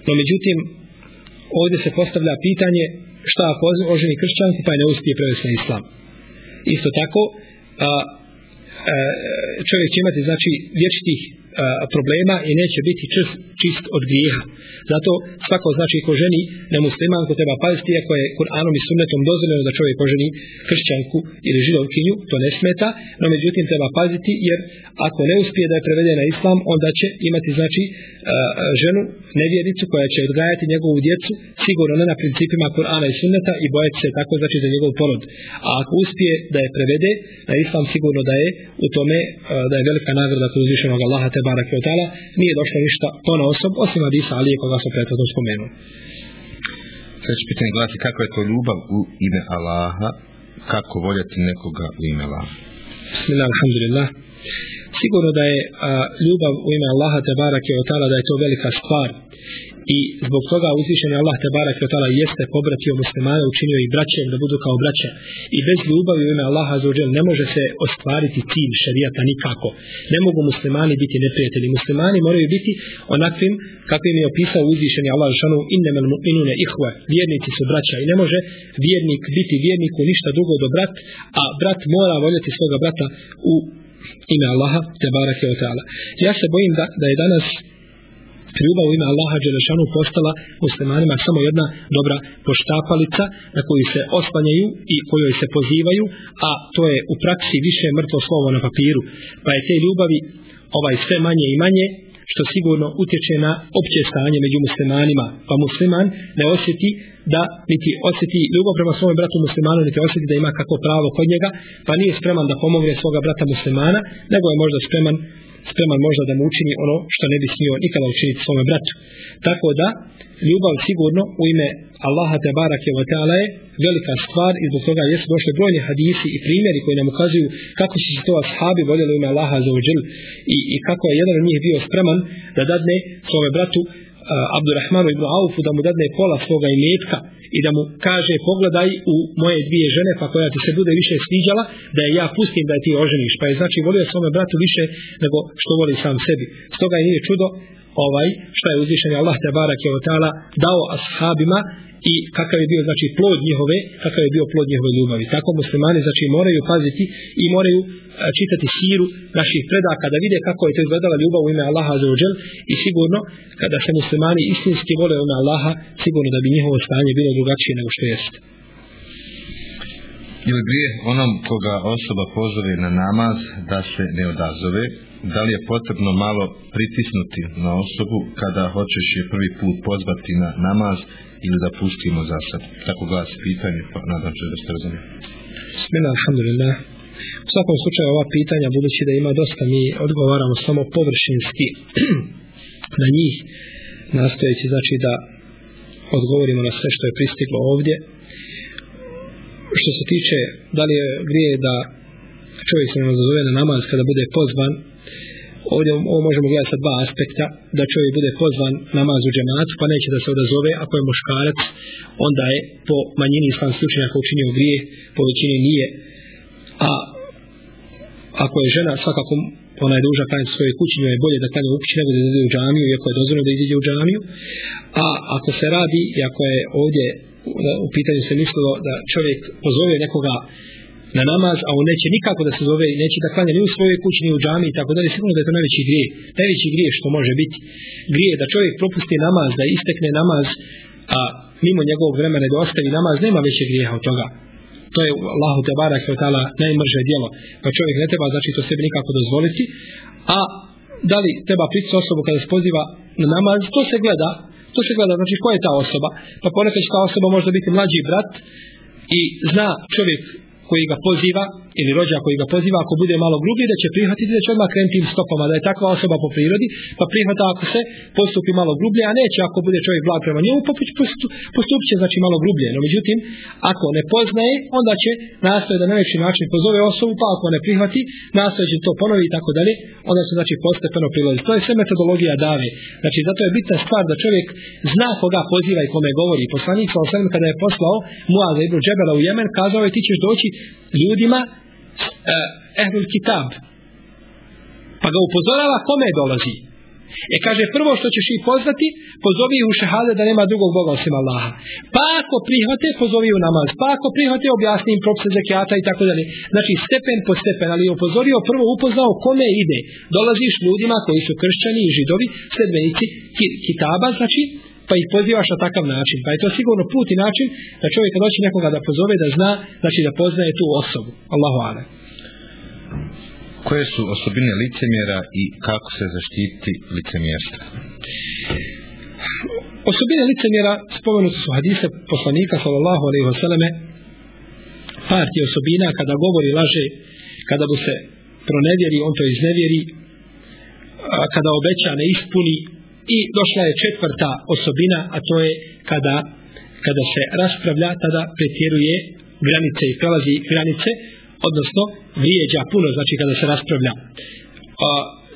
No međutim ovdje se postavlja pitanje šta ako oženi kršćanku pa je ne uspije prevesti na islam. Isto tako a, a, čovjek će imati znači vječitih problema i neće biti čist, čist od grijeha. Zato svako znači ko ženi nemuslimanku treba paziti ako je Kur'anom i sunnetom dozvoljeno da čovjek poženi kršćanku ili židovkinju, to ne smeta, no međutim treba paziti jer ako ne uspije da je prevede na islam, onda će imati znači ženu nevjericu koja će odgajati njegovu djecu sigurno ne na principima Kur'ana i sunneta i bojati se tako znači za njegov porod. A ako uspije da je prevede na islam sigurno da je u tome da je velika nagrada kod uzvišenog Allaha teba barake od tala, nije došlo ništa to na osob, osim Adisa Alije koga sam prethodno spomenuo. Sljedeće pitanje glasi kako je to ljubav u ime Allaha, kako voljeti nekoga u ime Allaha? Bismillah, alhamdulillah. sigurno da je a, ljubav u ime Allaha te barake od da je to velika stvar i zbog toga uzvišen je Allah te barake od jeste pobratio muslimane učinio i braćem da budu kao braća i bez ljubavi u ime Allaha za ne može se ostvariti cilj šarijata nikako. Ne mogu muslimani biti neprijatelji. Muslimani moraju biti onakvim kakvim je opisao uzvišeni Allah žanu innemel mu'minune ihve vjernici su braća. I ne može vjernik biti vjerniku ništa drugo do brat a brat mora voljeti svoga brata u ime Allaha te barake od ja se bojim da, da je danas ljubav u ime Allaha Đelešanu postala muslimanima samo jedna dobra poštapalica na koju se oslanjaju i kojoj se pozivaju, a to je u praksi više mrtvo slovo na papiru. Pa je te ljubavi ovaj sve manje i manje što sigurno utječe na opće stanje među muslimanima. Pa musliman ne osjeti da niti osjeti ljubav prema svom bratu muslimanu, niti osjeti da ima kako pravo kod njega, pa nije spreman da pomogne svoga brata muslimana, nego je možda spreman spreman možda da mu učini ono što ne bi smio nikada učiniti svome bratu. Tako da, ljubav sigurno u ime Allaha te barake wa ta'ala je velika stvar i zbog toga jesu došli brojni hadisi i primjeri koji nam ukazuju kako su se to ashabi voljeli u ime Allaha za uđel i, i kako je jedan od njih bio spreman da dadne svome bratu Abdurrahmanu ibn Aufu da mu dadne pola svoga imetka i da mu kaže pogledaj u moje dvije žene pa koja ti se bude više sviđala da je ja pustim da je ti oženiš. Pa je znači volio svome bratu više nego što voli sam sebi. Stoga je nije čudo ovaj šta je uzvišen Allah te barak je otala dao ashabima i kakav je bio znači plod njihove kakav je bio plod njihove ljubavi. Tako muslimani znači moraju paziti i moraju e, čitati siru naših predaka da vide kako je to izgledala ljubav u ime Allaha za uđel i sigurno kada se muslimani istinski vole u ime Allaha sigurno da bi njihovo stanje bilo drugačije nego što jeste ili grije onom koga osoba pozove na namaz da se ne odazove da li je potrebno malo pritisnuti na osobu kada hoćeš je prvi put pozvati na namaz ili da pustimo za sad? Tako glasi pitanje pa nadam se da ste razumijeli Bismillah, alhamdulillah. U svakom slučaju ova pitanja, budući da ima dosta, mi odgovaramo samo površinski *clears throat* na njih, nastojeći znači da odgovorimo na sve što je pristiglo ovdje. Što se tiče, da li je grije da čovjek se ne zove na namaz kada bude pozvan, ovdje ovo možemo gledati sa dva aspekta, da čovjek bude pozvan namaz u džematu, pa neće da se odazove, ako je muškarac, onda je po manjini islam slučenja ako učinio grije, po većini nije, a ako je žena svakako ona je duža klanjati svoje kući, njoj je bolje da klanja u kući nego da ide u džamiju, iako je dozvoljeno da ide u džamiju. A ako se radi, i ako je ovdje u pitanju se mislilo da čovjek pozove nekoga na namaz, a on neće nikako da se zove, neće da klanja ni u svojoj kući, ni u džamiji, tako dalje, sigurno da je to najveći grije. Najveći grije što može biti. Grije da čovjek propusti namaz, da istekne namaz, a mimo njegovog vremena da ostavi namaz, nema veće grijeha od toga. To je Allahu te barak ve taala najmrže djelo. Pa čovjek ne treba znači to sebi nikako dozvoliti. A da li treba prići osobu kada se poziva na namaz? To se gleda. To se gleda znači ko je ta osoba? Pa ponekad ta osoba može biti mlađi brat i zna čovjek koji ga poziva ili rođa koji ga poziva ako bude malo grublji da će prihvatiti da će odmah krenuti tim stopama da je takva osoba po prirodi pa prihvata ako se postupi malo grublje a neće ako bude čovjek blag prema njemu postupit će znači malo grublje. No međutim ako ne poznaje onda će nastoje da na neki način pozove osobu pa ako ne prihvati nastoje će to ponovi i tako dalje onda se znači postepeno prilazi. To je sve metodologija dave. Znači zato je bitna stvar da čovjek zna koga poziva i kome govori. Poslanik sa kada je poslao Muaza ibn Džebela u Jemen kazao je ti ćeš doći ljudima eh, ehlul kitab. Pa ga upozorava kome dolazi. E kaže prvo što ćeš ih pozvati pozovi u šehade da nema drugog Boga osim Allaha. Pa ako prihvate pozovi u namaz. Pa ako prihvate objasni im propse zekijata i tako dalje. Znači stepen po stepen ali je upozorio prvo upoznao kome ide. Dolaziš ljudima koji su kršćani i židovi sledbenici kitaba znači pa ih pozivaš na takav način. Pa je to sigurno put i način da čovjek kad doći nekoga da pozove, da zna, znači da poznaje tu osobu. Allahu ale. Koje su osobine licemjera i kako se zaštiti licemjerstva? Osobine licemjera spomenuti su hadise poslanika sallallahu alaihi wa sallame par ti osobina kada govori laže, kada mu se pronevjeri, on to iznevjeri, kada obeća ne ispuni, i došla je četvrta osobina a to je kada kada se raspravlja tada pretjeruje granice i prelazi granice odnosno vrijeđa puno znači kada se raspravlja. A,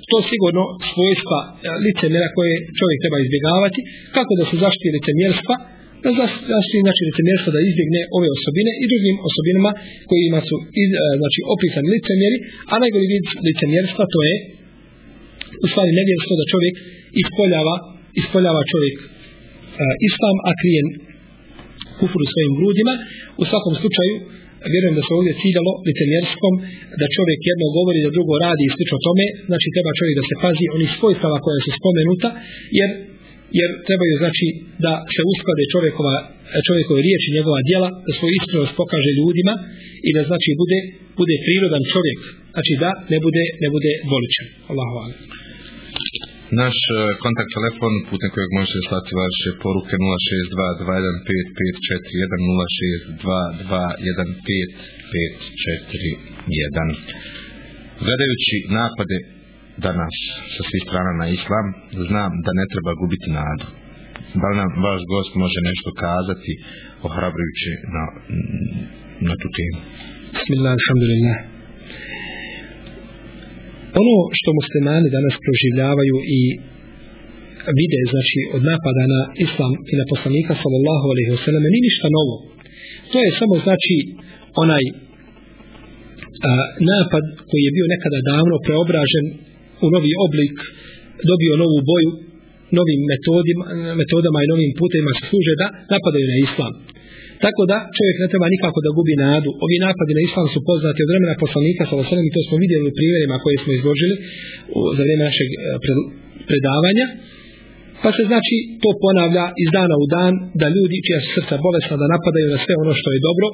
to sigurno svojstva e, licemjera koje čovjek treba izbjegavati kako da se zaštiti licemjerstva da zaštiti znači licemjerstvo da izbjegne ove osobine i drugim osobinama kojima su iz, znači opisani licemjeri a najgori vid licemjerstva to je u stvari nevjerstvo da čovjek ispoljava ispoljava čovjek e, islam a krijen kufru svojim grudima. U svakom slučaju vjerujem da se ovdje ciljalo licemjerskom da čovjek jedno govori da drugo radi i slično tome. Znači treba čovjek da se pazi oni svojstava koja su spomenuta jer jer trebaju znači da se usklade čovjekova čovjekove riječi njegova djela da svoju iskrenost pokaže ljudima i da znači bude bude prirodan čovjek. Znači da ne bude ne bude dvoličan Allahu akbar Naš e, kontakt telefon putem kojeg možete slati vaše poruke 062-215-541 062-215-541 Gledajući napade danas sa svih strana na islam, znam da ne treba gubiti nadu. Da li nam vaš gost može nešto kazati ohrabrujući na, na tu temu? Bismillah, alhamdulillah ono što muslimani danas proživljavaju i vide znači od napada na islam i na poslanika sallallahu alejhi ve sellem ni ništa novo. To je samo znači onaj a, napad koji je bio nekada davno preobražen u novi oblik dobio novu boju novim metodima, metodama i novim putima se služe da napadaju na islam. Tako da čovjek ne treba nikako da gubi nadu. Ovi napadi na islam su poznati od vremena poslanika sa i to smo vidjeli u primjerima koje smo izložili u, za vrijeme našeg e, predavanja. Pa se znači to ponavlja iz dana u dan da ljudi čija su srca bolesna da napadaju na sve ono što je dobro,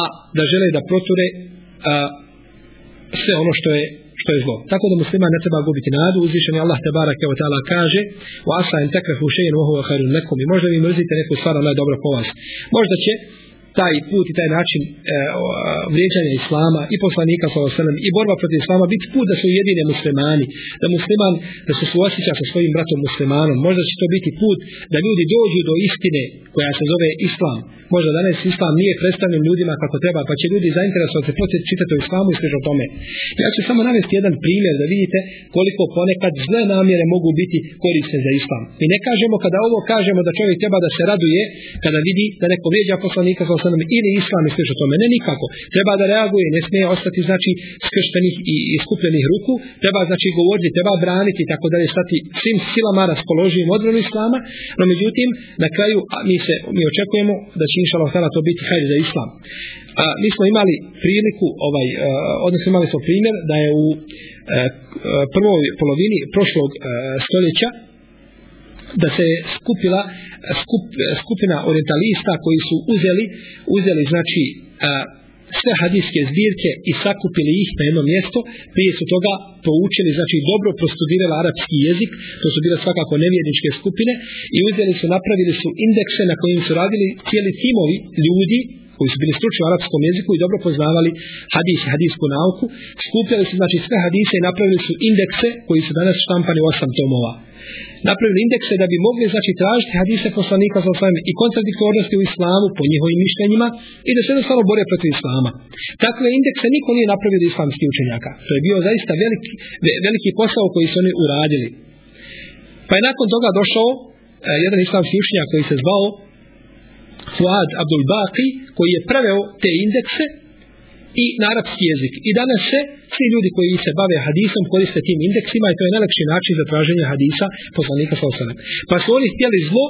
a da žele da proture a, sve ono što je što je zlo. Tako da muslima ne treba gubiti nadu, uzvišeni Allah Allah barake kao ta'ala kaže u asa in tekrahu še'in uhu wa khairun nekom i možda vi mrzite neku stvar, ona je dobro po vas. Možda će taj put i taj način e, vrijeđanja islama i poslanika sa i borba protiv islama biti put da su jedine muslimani da musliman da se suosjeća sa svojim bratom muslimanom. Možda će to biti put da ljudi dođu do istine koja se zove islam. Možda danas islam nije predstavljen ljudima kako treba pa će ljudi zainteresovati se početi čitati o islamu i o tome. Ja ću samo navesti jedan primjer da vidite koliko ponekad zle namjere mogu biti korisne za islam. Mi ne kažemo kada ovo kažemo da čovjek treba da se raduje kada vidi da neko vrijeđa poslanika sa sallam ili islam i sveže tome, ne nikako. Treba da reaguje, ne smije ostati znači skrštenih i iskupljenih ruku, treba znači govoriti, treba braniti, tako da je stati svim silama raspoloživim odbranu islama, no međutim, na kraju a, mi se mi očekujemo da će inša Allah to biti hajde za islam. A, mi smo imali priliku, ovaj, a, odnosno imali smo primjer da je u e, a, e, prvoj polovini prošlog a, stoljeća da se skupila skup, skupina orientalista koji su uzeli uzeli znači a, sve hadijske zbirke i sakupili ih na jedno mjesto. Prije su toga poučili znači dobro prostudirali arapski jezik. To su bile svakako nevjedničke skupine. I uzeli su napravili su indekse na kojim su radili cijeli timovi ljudi koji su bili stručni u arapskom jeziku i dobro poznavali hadis i hadijsku nauku. Skupljali su znači sve hadise i napravili su indekse koji su danas štampani u osam tomova napravili indekse da bi mogli znači tražiti hadise poslanika sa osvijem i kontradiktornosti u islamu po njihovim mišljenjima i da se jednostavno bore protiv islama. Takve indekse niko nije napravio od islamskih učenjaka. To je bio zaista veliki, veliki posao koji su oni uradili. Pa je nakon toga došao eh, jedan islamski učenjak koji se zvao Fuad Abdul Baqi koji je preveo te indekse i na arapski jezik. I danas se svi ljudi koji se bave hadisom koriste tim indeksima i to je najlakši način za traženje hadisa poslanika sa osanem. Pa su oni htjeli zlo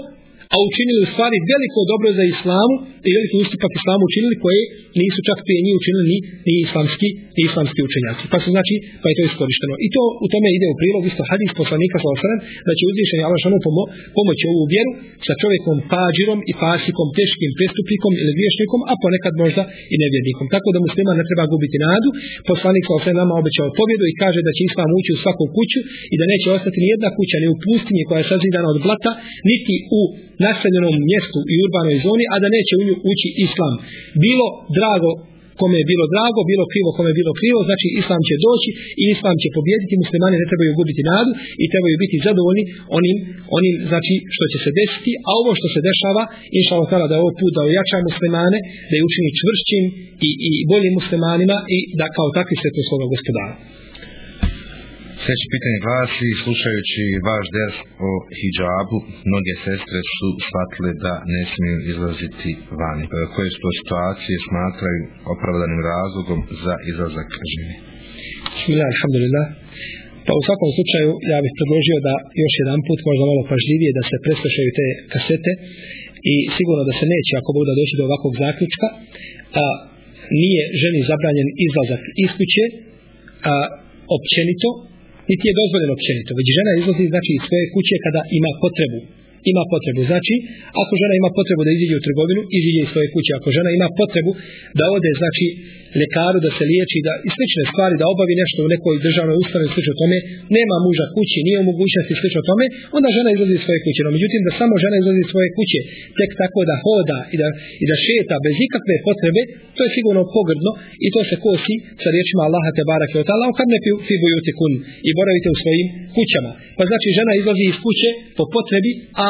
a učinili u stvari veliko dobro za islamu i veliki ustupak islamu učinili koje nisu čak prije njih učinili ni, ni islamski ni islamski učenjaci. Pa su znači, pa je to iskorišteno. I to u tome ide u prilog isto hadis poslanika sa osrem, da će uzvišenje Allah šanu pomo, pomoći ovu vjeru sa čovjekom pađirom i pasikom, teškim prestupnikom ili vješnikom, a ponekad možda i nevjernikom. Tako da muslima ne treba gubiti nadu. Poslanik sa osrem nama obećao pobjedu i kaže da će islam ući u svaku kuću i da neće ostati ni jedna kuća ni u pustinji koja je sazidana od blata, niti u naseljenom mjestu i urbanoj zoni, a da neće u nju ući islam. Bilo drago kome je bilo drago, bilo krivo kome je bilo krivo, znači islam će doći i islam će pobjediti, muslimani ne trebaju gubiti nadu i trebaju biti zadovoljni onim, onim znači što će se desiti, a ovo što se dešava, inša Allah da je ovo put da ojača muslimane, da je učini čvršćim i, i boljim muslimanima i da kao takvi se to svoga gospodara. Sljedeće pitanje glasi, slušajući vaš ders o hijabu, mnoge sestre su shvatile da ne smiju izlaziti vani. Pa koje su to situacije smatraju opravdanim razlogom za izlazak žene? Bismillah, alhamdulillah. Pa u svakom slučaju ja bih predložio da još jedan put možda malo pažljivije da se preslušaju te kasete i sigurno da se neće ako Bog da doći do ovakvog zaključka a nije ženi zabranjen izlazak iz kuće a, općenito niti je dozvoljeno općenito već žena izlazi znači iz svoje kuće kada ima potrebu ima potrebu. Znači, ako žena ima potrebu da iziđe u trgovinu, iziđe iz svoje kuće. Ako žena ima potrebu da ode, znači, lekaru da se liječi, da i slične stvari, da obavi nešto u nekoj državnoj ustanovi slično tome, nema muža kući, nije u mogućnosti slično tome, onda žena izlazi iz svoje kuće. No, međutim, da samo žena izlazi iz svoje kuće, tek tako da hoda i da, i da šeta bez ikakve potrebe, to je sigurno pogrdno i to se kosi sa riječima Allaha te barake od Allah, kad ne fi bujuti kun i boravite u svojim kućama. Pa znači, žena izlazi iz kuće po potrebi, a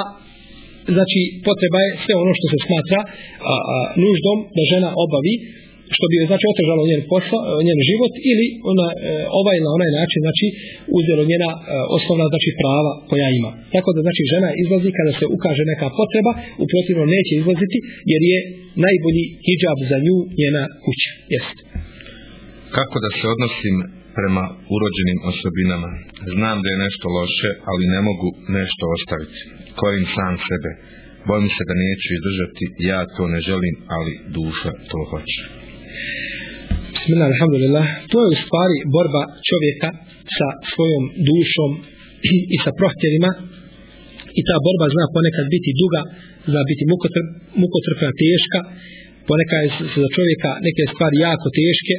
znači potreba je sve ono što se smatra a, a, nuždom da žena obavi što bi znači otežalo njen posao, e, njen život ili ona e, ovaj na onaj način znači uzelo njena e, osnovna znači prava koja ima. Tako da znači žena izlazi kada se ukaže neka potreba, u protivnom neće izlaziti jer je najbolji hidžab za nju njena kuća. Jeste. Kako da se odnosim prema urođenim osobinama? Znam da je nešto loše, ali ne mogu nešto ostaviti. Korim sam sebe. Bojim se da neću izdržati, ja to ne želim, ali duša to hoće. Bismillah, alhamdulillah. To je u stvari borba čovjeka sa svojom dušom i sa prohtjevima i ta borba zna ponekad biti duga, zna biti mukotrp, mukotrpna, teška, ponekad je za čovjeka neke stvari jako teške,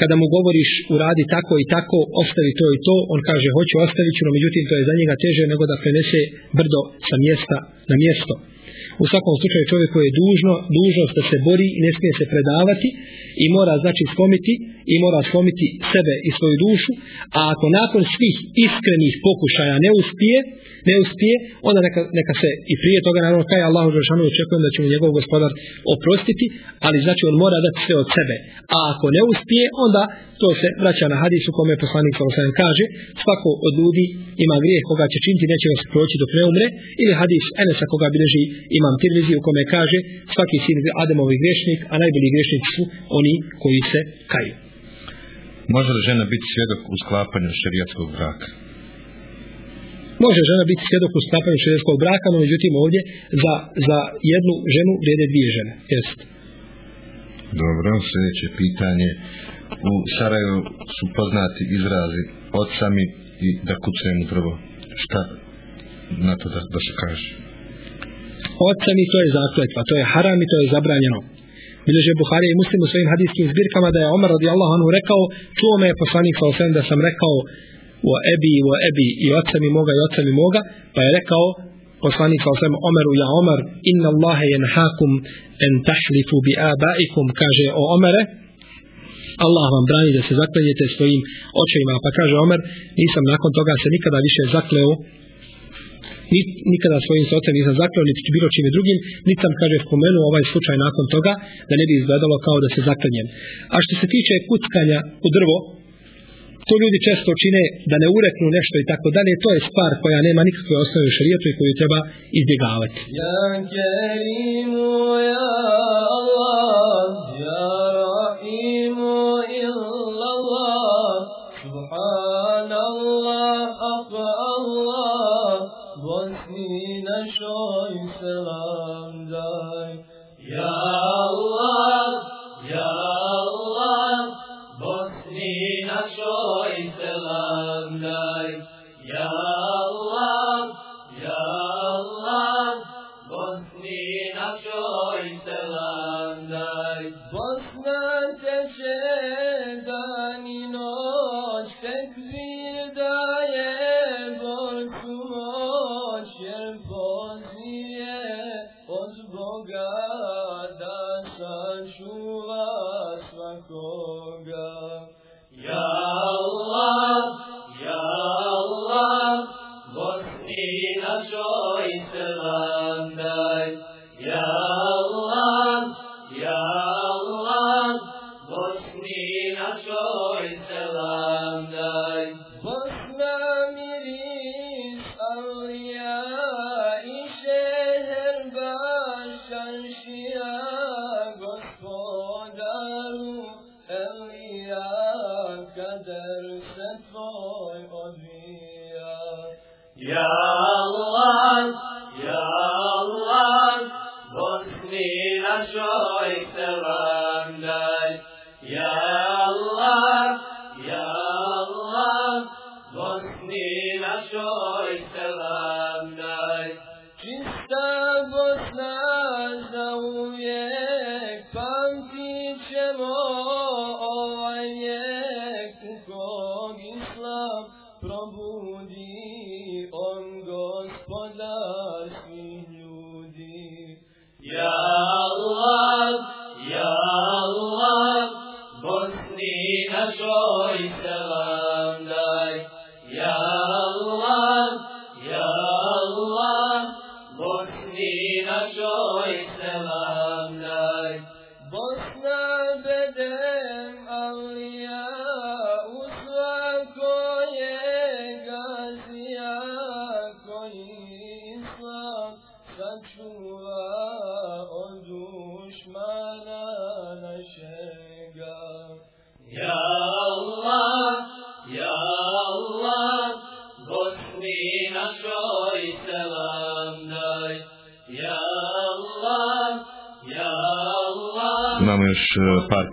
kada mu govoriš uradi tako i tako, ostavi to i to, on kaže hoću ostaviti, no međutim to je za njega teže nego da prenese brdo sa mjesta na mjesto. U svakom slučaju čovjeku je dužno, dužnost da se bori i ne smije se predavati i mora znači slomiti i mora slomiti sebe i svoju dušu, a ako nakon svih iskrenih pokušaja ne uspije, ne uspije, onda neka, neka se i prije toga naravno kaj Allahu Žešanu očekujem da će mu njegov gospodar oprostiti, ali znači on mora dati sve od sebe. A ako ne uspije, onda to se vraća na hadisu kome poslanik sa kaže, svako od ljudi ima grijeh koga će činiti, neće ga se proći dok ne umre, ili hadis Enesa koga bilježi imam tirvizi u kome kaže, svaki sin Ademovi grešnik, a najbolji griješnici su oni koji se kaju. Može li žena biti svjedok u sklapanju šerijatskog braka? Može žena biti svjedok u sklapanju šerijatskog braka, no međutim ovdje za, za jednu ženu vrijede dvije žene. Jest. Dobro, sljedeće pitanje. U Sarajevu su poznati izrazi oca mi i da kucujem u drvo. Šta na to da, da se kaže? Oca mi to je zakletva, to je haram i to je zabranjeno. Bileže Buhari i Muslim u svojim hadijskim zbirkama da je Omar radijallahu anhu rekao, čuo me je poslanik sa osvijem da sam rekao u ebi, u ebi i oca mi moga i oca mi moga, pa je rekao poslanik sa osvijem Omeru, ja Omar, inna Allahe jenhakum en tahlifu bi abaikum, kaže o Omere, Allah vam brani da se zaklenjete svojim očevima, pa kaže Omer, nisam nakon toga se nikada više zakleo nikada svojim se ocem nisam zakleo, niti bilo čime drugim, niti sam, kaže, spomenuo ovaj slučaj nakon toga, da ne bi izgledalo kao da se zaklenjem. A što se tiče kuckanja u drvo, to ljudi često čine da ne ureknu nešto i tako dalje, to je stvar koja nema nikakve osnove u šarijetu i koju treba izbjegavati. Ja Kerimu, ja Allah, ja Rahimu, illallah, subhanallah, afa Allah, Bosni našoj selam daj. Ja Allah,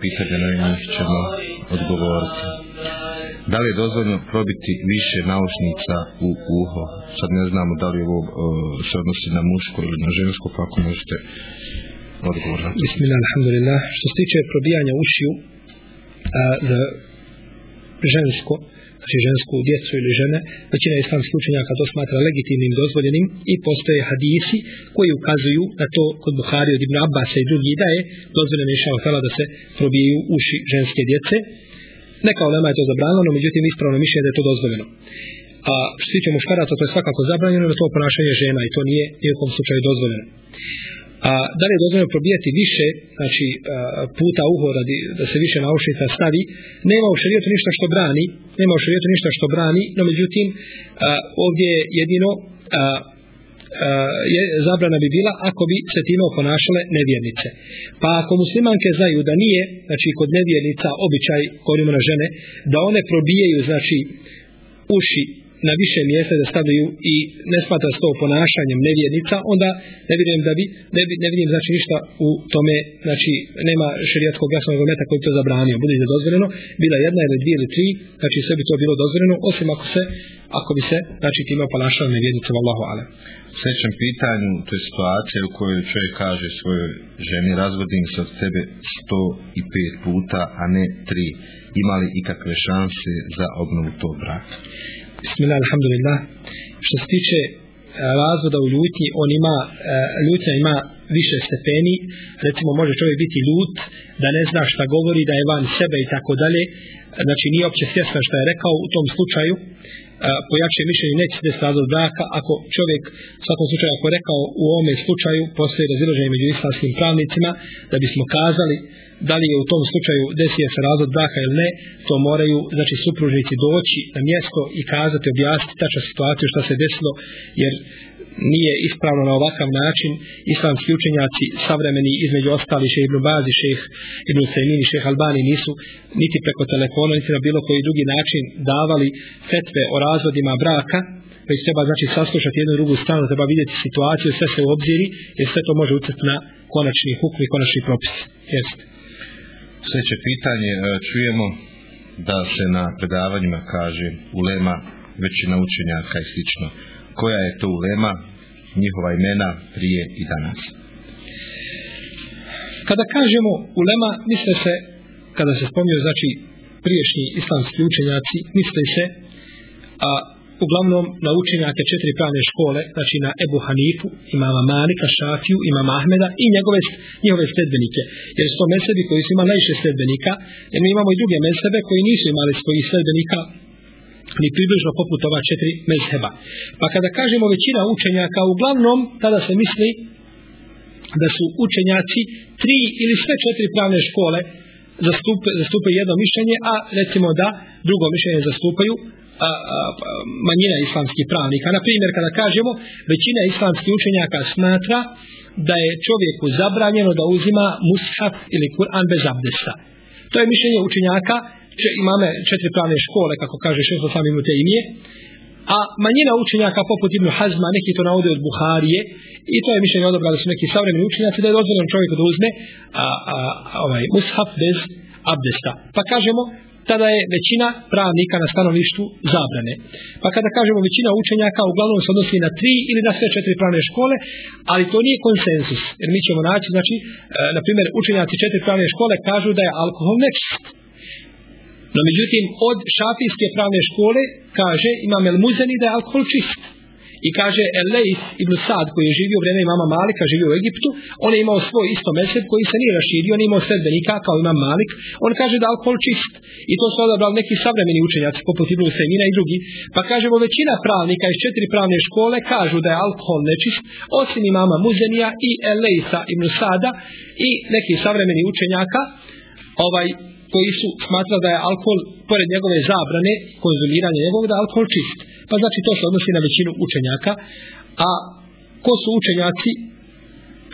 pitanja na njih ćemo odgovoriti. Da li je dozvoljeno probiti više naušnica u uho? Sad ne znamo da li ovo e, se odnosi na muško ili na žensko, pa ako možete odgovor na to. Bismillah, alhamdulillah. Što se tiče probijanja ušiju a, za žensko, znači žensku djecu ili žene, većina islamskih učenjaka to smatra legitimnim, dozvoljenim i postoje hadisi koji ukazuju na to kod Buhari od Ibn Abbasa i drugi da je dozvoljeno je tela da se probijaju uši ženske djece. Neka olema je to zabranjeno, međutim ispravno mišljenje da je to dozvoljeno. A što se tiče muškaraca, to je svakako zabranjeno, no to ponašanje žena i to nije nijekom slučaju dozvoljeno. A da li je dozvoljeno probijati više, znači puta uho radi da se više naušnica stavi, nema u šarijetu ništa što brani, nema u šarijetu ništa što brani, no međutim a, ovdje je jedino a, Eh, je, zabrana bi bila ako bi se time oponašale nevjernice. Pa ako muslimanke znaju da nije, znači kod nevjernica običaj kod na žene, da one probijaju znači uši na više mjesta da stavljaju i ne smatra se to ponašanjem nevjernica, onda ne vidim da bi, ne, bi, ne vidim znači ništa u tome, znači nema šerijatskog jasnog argumenta koji bi to zabranio, bude da dozvoljeno, bila jedna ili dvije ili tri, znači sve bi to bilo dozvoljeno, osim ako se, ako bi se, znači time ponašala nevjernica, vallahu alem. U sljedećem pitanju, to je situacija u kojoj čovjek kaže svojoj ženi razvodim se od tebe 105 puta, a ne 3. Ima li ikakve šanse za obnovu tog braka? Bismillah, alhamdulillah. Što se tiče e, razvoda u ljutnji, on ima, e, ljutnja ima više stepeni, recimo može čovjek biti ljut, da ne zna šta govori, da je van sebe i tako dalje, znači nije opće svjesna šta je rekao u tom slučaju, pojače mišljenje neće se desiti razvod braka ako čovjek u svakom slučaju ako rekao u ovome slučaju postoji razilaženje među islamskim pravnicima da bismo kazali da li je u tom slučaju desio se razvod braka ili ne to moraju znači supružnici doći na mjesto i kazati objasniti tačnu situaciju šta se desilo jer nije ispravno na ovakav način islamski učenjaci savremeni između ostali šeh Ibn Bazi, šeh Ibn Sejmini, šeh Albani nisu niti preko telefona, niti na bilo koji drugi način davali fetve o razvodima braka, već treba znači saslušati jednu drugu stranu, treba vidjeti situaciju, sve se u obziri, jer sve to može utjeti na konačni hukm i konačni propis. Jeste. Sljedeće pitanje, e, čujemo da se na predavanjima kaže ulema većina učenjaka i slično. Koja je to ulema, njihova imena prije i danas? Kada kažemo ulema, misle se, kada se spomnio, znači, priješnji islamski učenjaci, misle se, a uglavnom na učenjake četiri pravne škole, znači na Ebu Hanifu, imama Malika, Šafiju, imama Ahmeda i njegove, njihove sledbenike. Jer su to mesebi koji su imali najviše sledbenika, jer mi imamo i druge mesebe koji nisu imali svojih sledbenika ni približno poput ova četiri mezheba. Pa kada kažemo većina učenjaka, uglavnom tada se misli da su učenjaci tri ili sve četiri pravne škole zastupe, zastupaju jedno mišljenje, a recimo da drugo mišljenje zastupaju a, a, a, manjina islamskih pravnika. Na primjer, kada kažemo, većina islamskih učenjaka smatra da je čovjeku zabranjeno da uzima mushaf ili Kur'an bez abdesta. To je mišljenje učenjaka, če, imame četiri pravne škole, kako kaže šesto sami mu te imije, a manjina učenjaka poput Ibn Hazma, neki to navode od Buharije, i to je mišljenje odobrali su neki savremeni učenjaci da je dozvoljeno čovjeku da uzme a, a, ovaj, mushaf bez abdesta. Pa kažemo, tada je većina pravnika na stanovištu zabrane. Pa kada kažemo većina učenjaka, uglavnom se odnosi na tri ili na sve četiri pravne škole, ali to nije konsensus. Jer mi ćemo naći, znači, e, na primjer, učenjaci četiri pravne škole kažu da je alkohol nečist. No međutim, od šafijske pravne škole kaže imam el muzeni da je alkohol čist. I kaže Elejs ibn Sad koji je živio u vreme imama Malika, živio u Egiptu, on je imao svoj isto mesec koji se nije raširio, on je imao sredbenika kao imam Malik, on kaže da alkohol čist. I to su odabrali neki savremeni učenjaci, poput Ibn Semina i drugi. Pa kažemo većina pravnika iz četiri pravne škole kažu da je alkohol nečist, osim imama Muzenija i Elejsa ibn Sada i neki savremeni učenjaka, ovaj koji su smatrali da je alkohol, pored njegove zabrane, konzumiranja njegovog, da je alkohol čist. Pa znači to se odnosi na većinu učenjaka. A ko su učenjaci,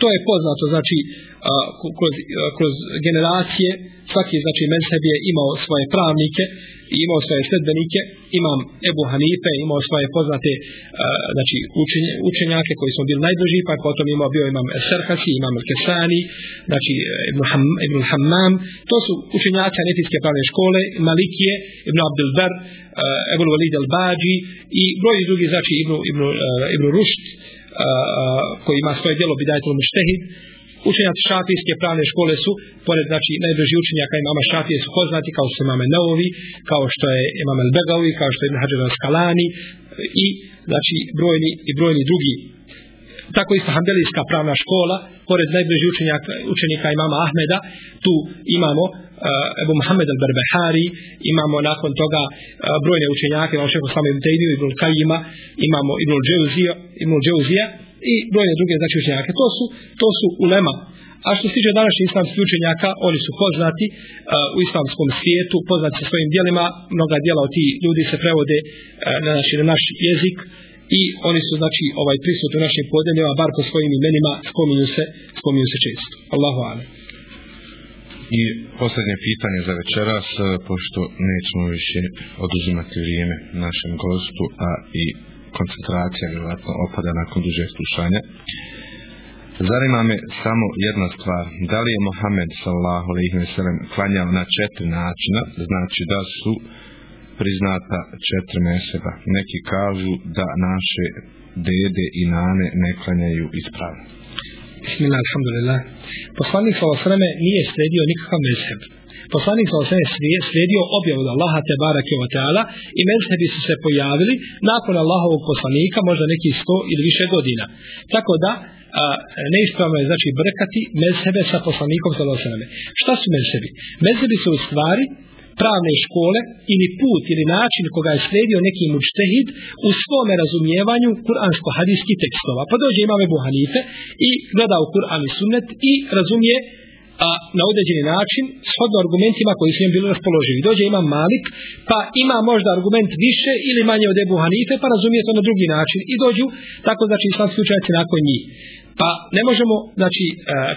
to je poznato, znači, a, kroz, a, kroz generacije, svaki, znači, mezheb je imao svoje pravnike, i imao svoje sledbenike, imam Ebu Hanife, imao svoje poznate uh, znači, učenje, učenjake koji su bili najbliži, pa potom imao bio imam Serhasi, imam Kesani, znači Ibn, Ham, Ibn Hammam, to su učenjaci anetijske pravne škole, Malikije, Ibn Abdul Bar, uh, Ebu Walid al-Bađi i broj drugi, znači Ibn, Ibn, uh, Ibn Rušt, uh, koji ima svoje djelo Bidajtul Muštehid, Učenjaci šafijske pravne škole su, pored znači najbliži učenjaka imama šafije su poznati kao su imame Neovi, kao što je imam El Begavi, kao što je Ibn Skalani i znači brojni i brojni drugi. Tako isto Hanbelijska pravna škola, pored najbliži učenjaka, učenika imama Ahmeda, tu imamo uh, Ebu Mohamed al-Barbehari, imamo nakon toga uh, brojne učenjake, imamo šeho samo Ibn Tejniju, Ibn Kajima, imamo Ibn Džeuzija, Ibn Džeuzija, i brojne druge znači učenjake. To su, to su ulema. A što se tiče današnjih islamskih učenjaka, oni su poznati uh, u islamskom svijetu, poznati sa svojim dijelima, mnoga dijela od tih ljudi se prevode uh, na, naš, na naš jezik i oni su znači ovaj prisutni u našim podeljima, bar po svojim imenima, spominju se, spominju se često. Allahu ane. I posljednje pitanje za večeras, uh, pošto nećemo više oduzimati vrijeme našem gostu, a i koncentracija vjerojatno opada nakon dužeg slušanja. Zanima me samo jedna stvar. Da li je Mohamed sallahu alaihi ve sellem klanjao na četiri načina, znači da su priznata četiri meseba. Neki kažu da naše dede i nane ne klanjaju ispravno. Bismillah, alhamdulillah. Poslanik sallahu alaihi ve sallam nije sredio nikakav meseb poslanik sa osvijem slijedio objavu od Allaha te barake wa ta'ala i mezhebi su se pojavili nakon Allahovog poslanika možda neki sto ili više godina. Tako da a, neispravno je znači brkati mezhebe sa poslanikom sa osvijem. Šta su mezhebi? Mezhebi su u stvari pravne škole ili put ili način koga je slijedio neki mučtehid u svome razumijevanju kuransko-hadijskih tekstova. Pa dođe imame Buhanife i gleda u Kur'an i sunnet i razumije a na određeni način shodno argumentima koji su njem bili raspoloživi. Dođe imam Malik, pa ima možda argument više ili manje od Ebu Hanife, pa razumije to na drugi način i dođu tako znači islamski učenjaci nakon njih. Pa ne možemo znači, e,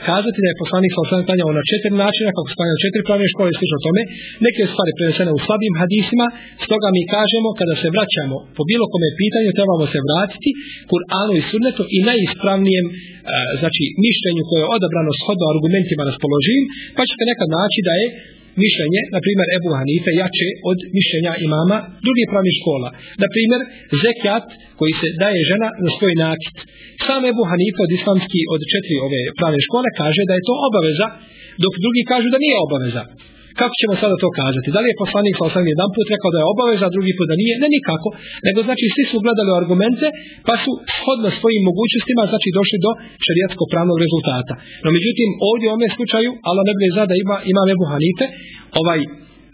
kazati da je poslanik sa osam klanjao na četiri načina, kako se klanjao četiri pravne škole i slično tome. Neke stvari prenesene u slabim hadisima, stoga mi kažemo kada se vraćamo po bilo kome pitanju, trebamo se vratiti Kur'anu i Sunnetu i najispravnijem e, znači, mišljenju koje je odabrano shodno argumentima raspoloživim, pa ćete nekad naći da je mišljenje, na primjer Ebu Hanife, jače od mišljenja imama drugih pravnih škola. Na primjer, zekijat koji se daje žena na svoj nakit. Sam Ebu Hanife od islamski, od četiri ove pravne škole, kaže da je to obaveza, dok drugi kažu da nije obaveza. Kako ćemo sada to kazati? Da li je poslanik sa osam jedan put rekao da je obaveza, a drugi put da nije? Ne nikako. Nego znači svi su gledali argumente, pa su shodno svojim mogućnostima znači došli do šarijatskog pravnog rezultata. No međutim, ovdje u ovom slučaju, Allah ne bude zada ima, ima Ebu Hanife, ovaj,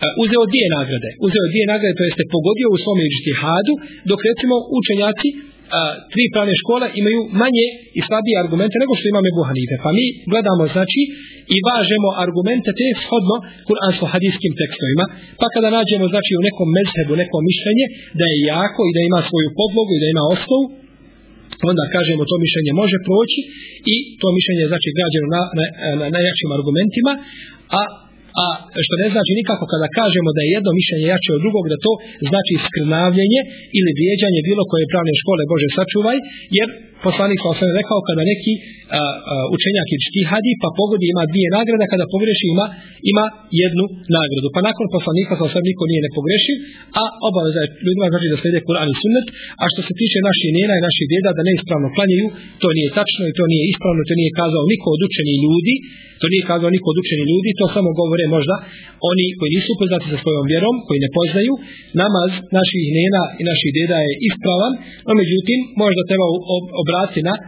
e, uzeo dvije nagrade. Uzeo dvije nagrade, to jeste pogodio u svom iđtihadu, dok recimo učenjaci a, tri pravne škole imaju manje i slabije argumente nego što imame Buhanife. Pa mi gledamo, znači, i važemo argumente te shodno kuransko-hadijskim tekstovima. Pa kada nađemo, znači, u nekom mezhebu, neko mišljenje, da je jako i da ima svoju podlogu i da ima osnovu, onda kažemo to mišljenje može proći i to mišljenje je znači građeno na, na, na najjačim argumentima, a a što ne znači nikako kada kažemo da je jedno mišljenje jače od drugog, da to znači skrnavljenje ili vrijeđanje bilo koje pravne škole, Bože sačuvaj, jer poslanik sa osam rekao kada neki a, a, učenjak ili štihadi pa pogodi ima dvije nagrade kada pogreši ima ima jednu nagradu. Pa nakon poslanika sa osam niko nije ne pogreši a obaveza je ljudima znači da slede Kur'an i sunnet a što se tiče naših nena i naših djeda da neispravno klanjaju to nije tačno i to nije ispravno to nije kazao niko od učeni ljudi to nije kazao niko od učeni ljudi to samo govore možda oni koji nisu upoznati sa svojom vjerom koji ne poznaju. Namaz naših njena i naših djeda je ispravan no međutim možda treba obrati na, e,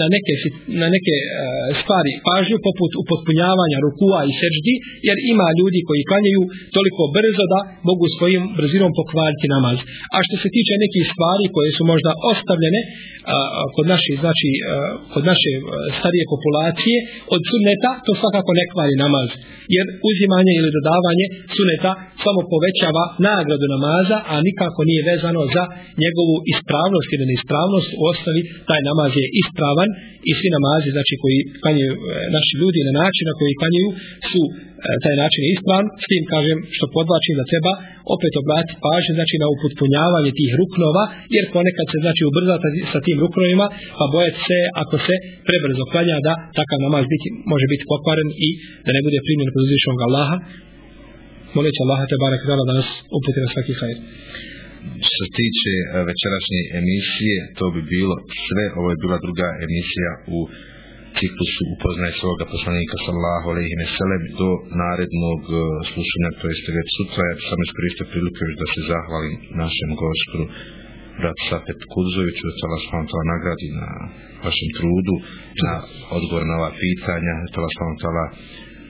na neke, na neke e, stvari pažnju poput upotpunjavanja rukua i seđdi jer ima ljudi koji klanjaju toliko brzo da mogu svojim brzinom pokvariti namaz. A što se tiče nekih stvari koje su možda ostavljene a, kod naše znači a, kod naše starije populacije od sunneta to svakako ne kvari namaz jer uzimanje ili dodavanje suneta samo povećava nagradu namaza a nikako nije vezano za njegovu ispravnost ili neispravnost u osnovi taj namaz je ispravan i svi namazi znači koji klanjaju e, naši ljudi na način na koji klanjaju su e, taj način je ispravan. S tim kažem što podlačim da treba opet obratiti pažnju znači na upotpunjavanje tih ruknova jer ponekad se znači ubrza sa tim ruknovima pa bojati se ako se prebrzo klanja da takav namaz biti, može biti pokvaren i da ne bude primjen kod uzvišnog Allaha. Molit Allaha te barek da nas uputi na svaki hajr što se tiče e, večerašnje emisije, to bi bilo sve, ovo je bila druga emisija u ciklusu upoznaj svoga poslanika sallahu alaihi meselem do narednog e, slušanja, to jeste već sutra, ja sam iskoristio priliku još da se zahvalim našem gospodu brat Safet Kuzoviću, da vas vam tala nagradi na vašem trudu, na odgovor na ova pitanja, da vas vam tala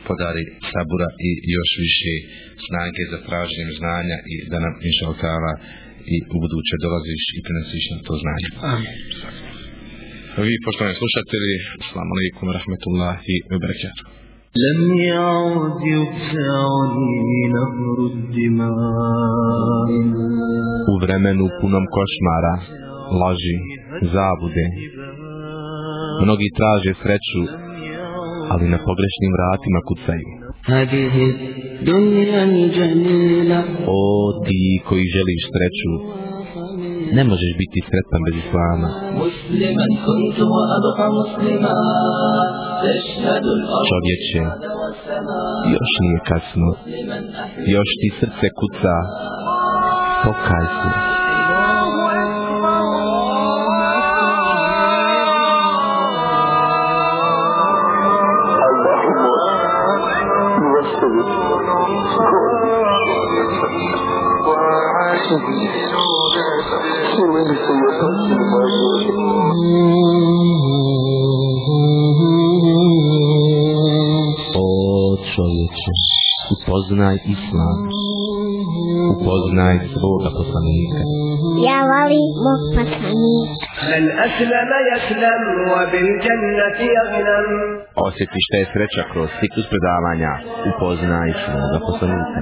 podari sabura i još više snage za traženjem znanja i da nam inša i u buduće dolaziš i prenesiš na to znanje. Amin. Vi, poštovani slušatelji, assalamu alaikum, rahmetullahi wa barakatuh. لم يعد يفزعني نهر الدماء U vremenu punom košmara, laži, zabude, mnogi traže sreću, ali na pogrešnim vratima kucaju. هذه الدنيا الجميلة O ti koji želiš sreću ne možeš biti sretan bez Islama. Čovječe, još nije kasno, još ti srce kuca, pokaj se. Čovječe, upoznaj islam, upoznaj svoga poslanika. Ja volim mog poslanika. من أسلم يسلم وبالجنة يغنم Osjeti šta je sreća kroz ciklus predavanja, upoznaj svoga poslanika.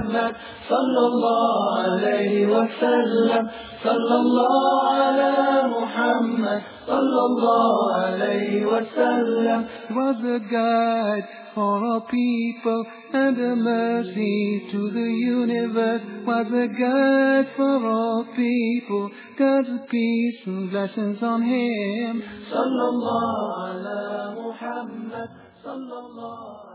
صلى الله عليه وسلم صلى الله على محمد صلى الله عليه وسلم was a guide for all people and a mercy to the universe was a guide for all people. God's peace and blessings on him. Sallallahu ala Muhammad. Sallallahu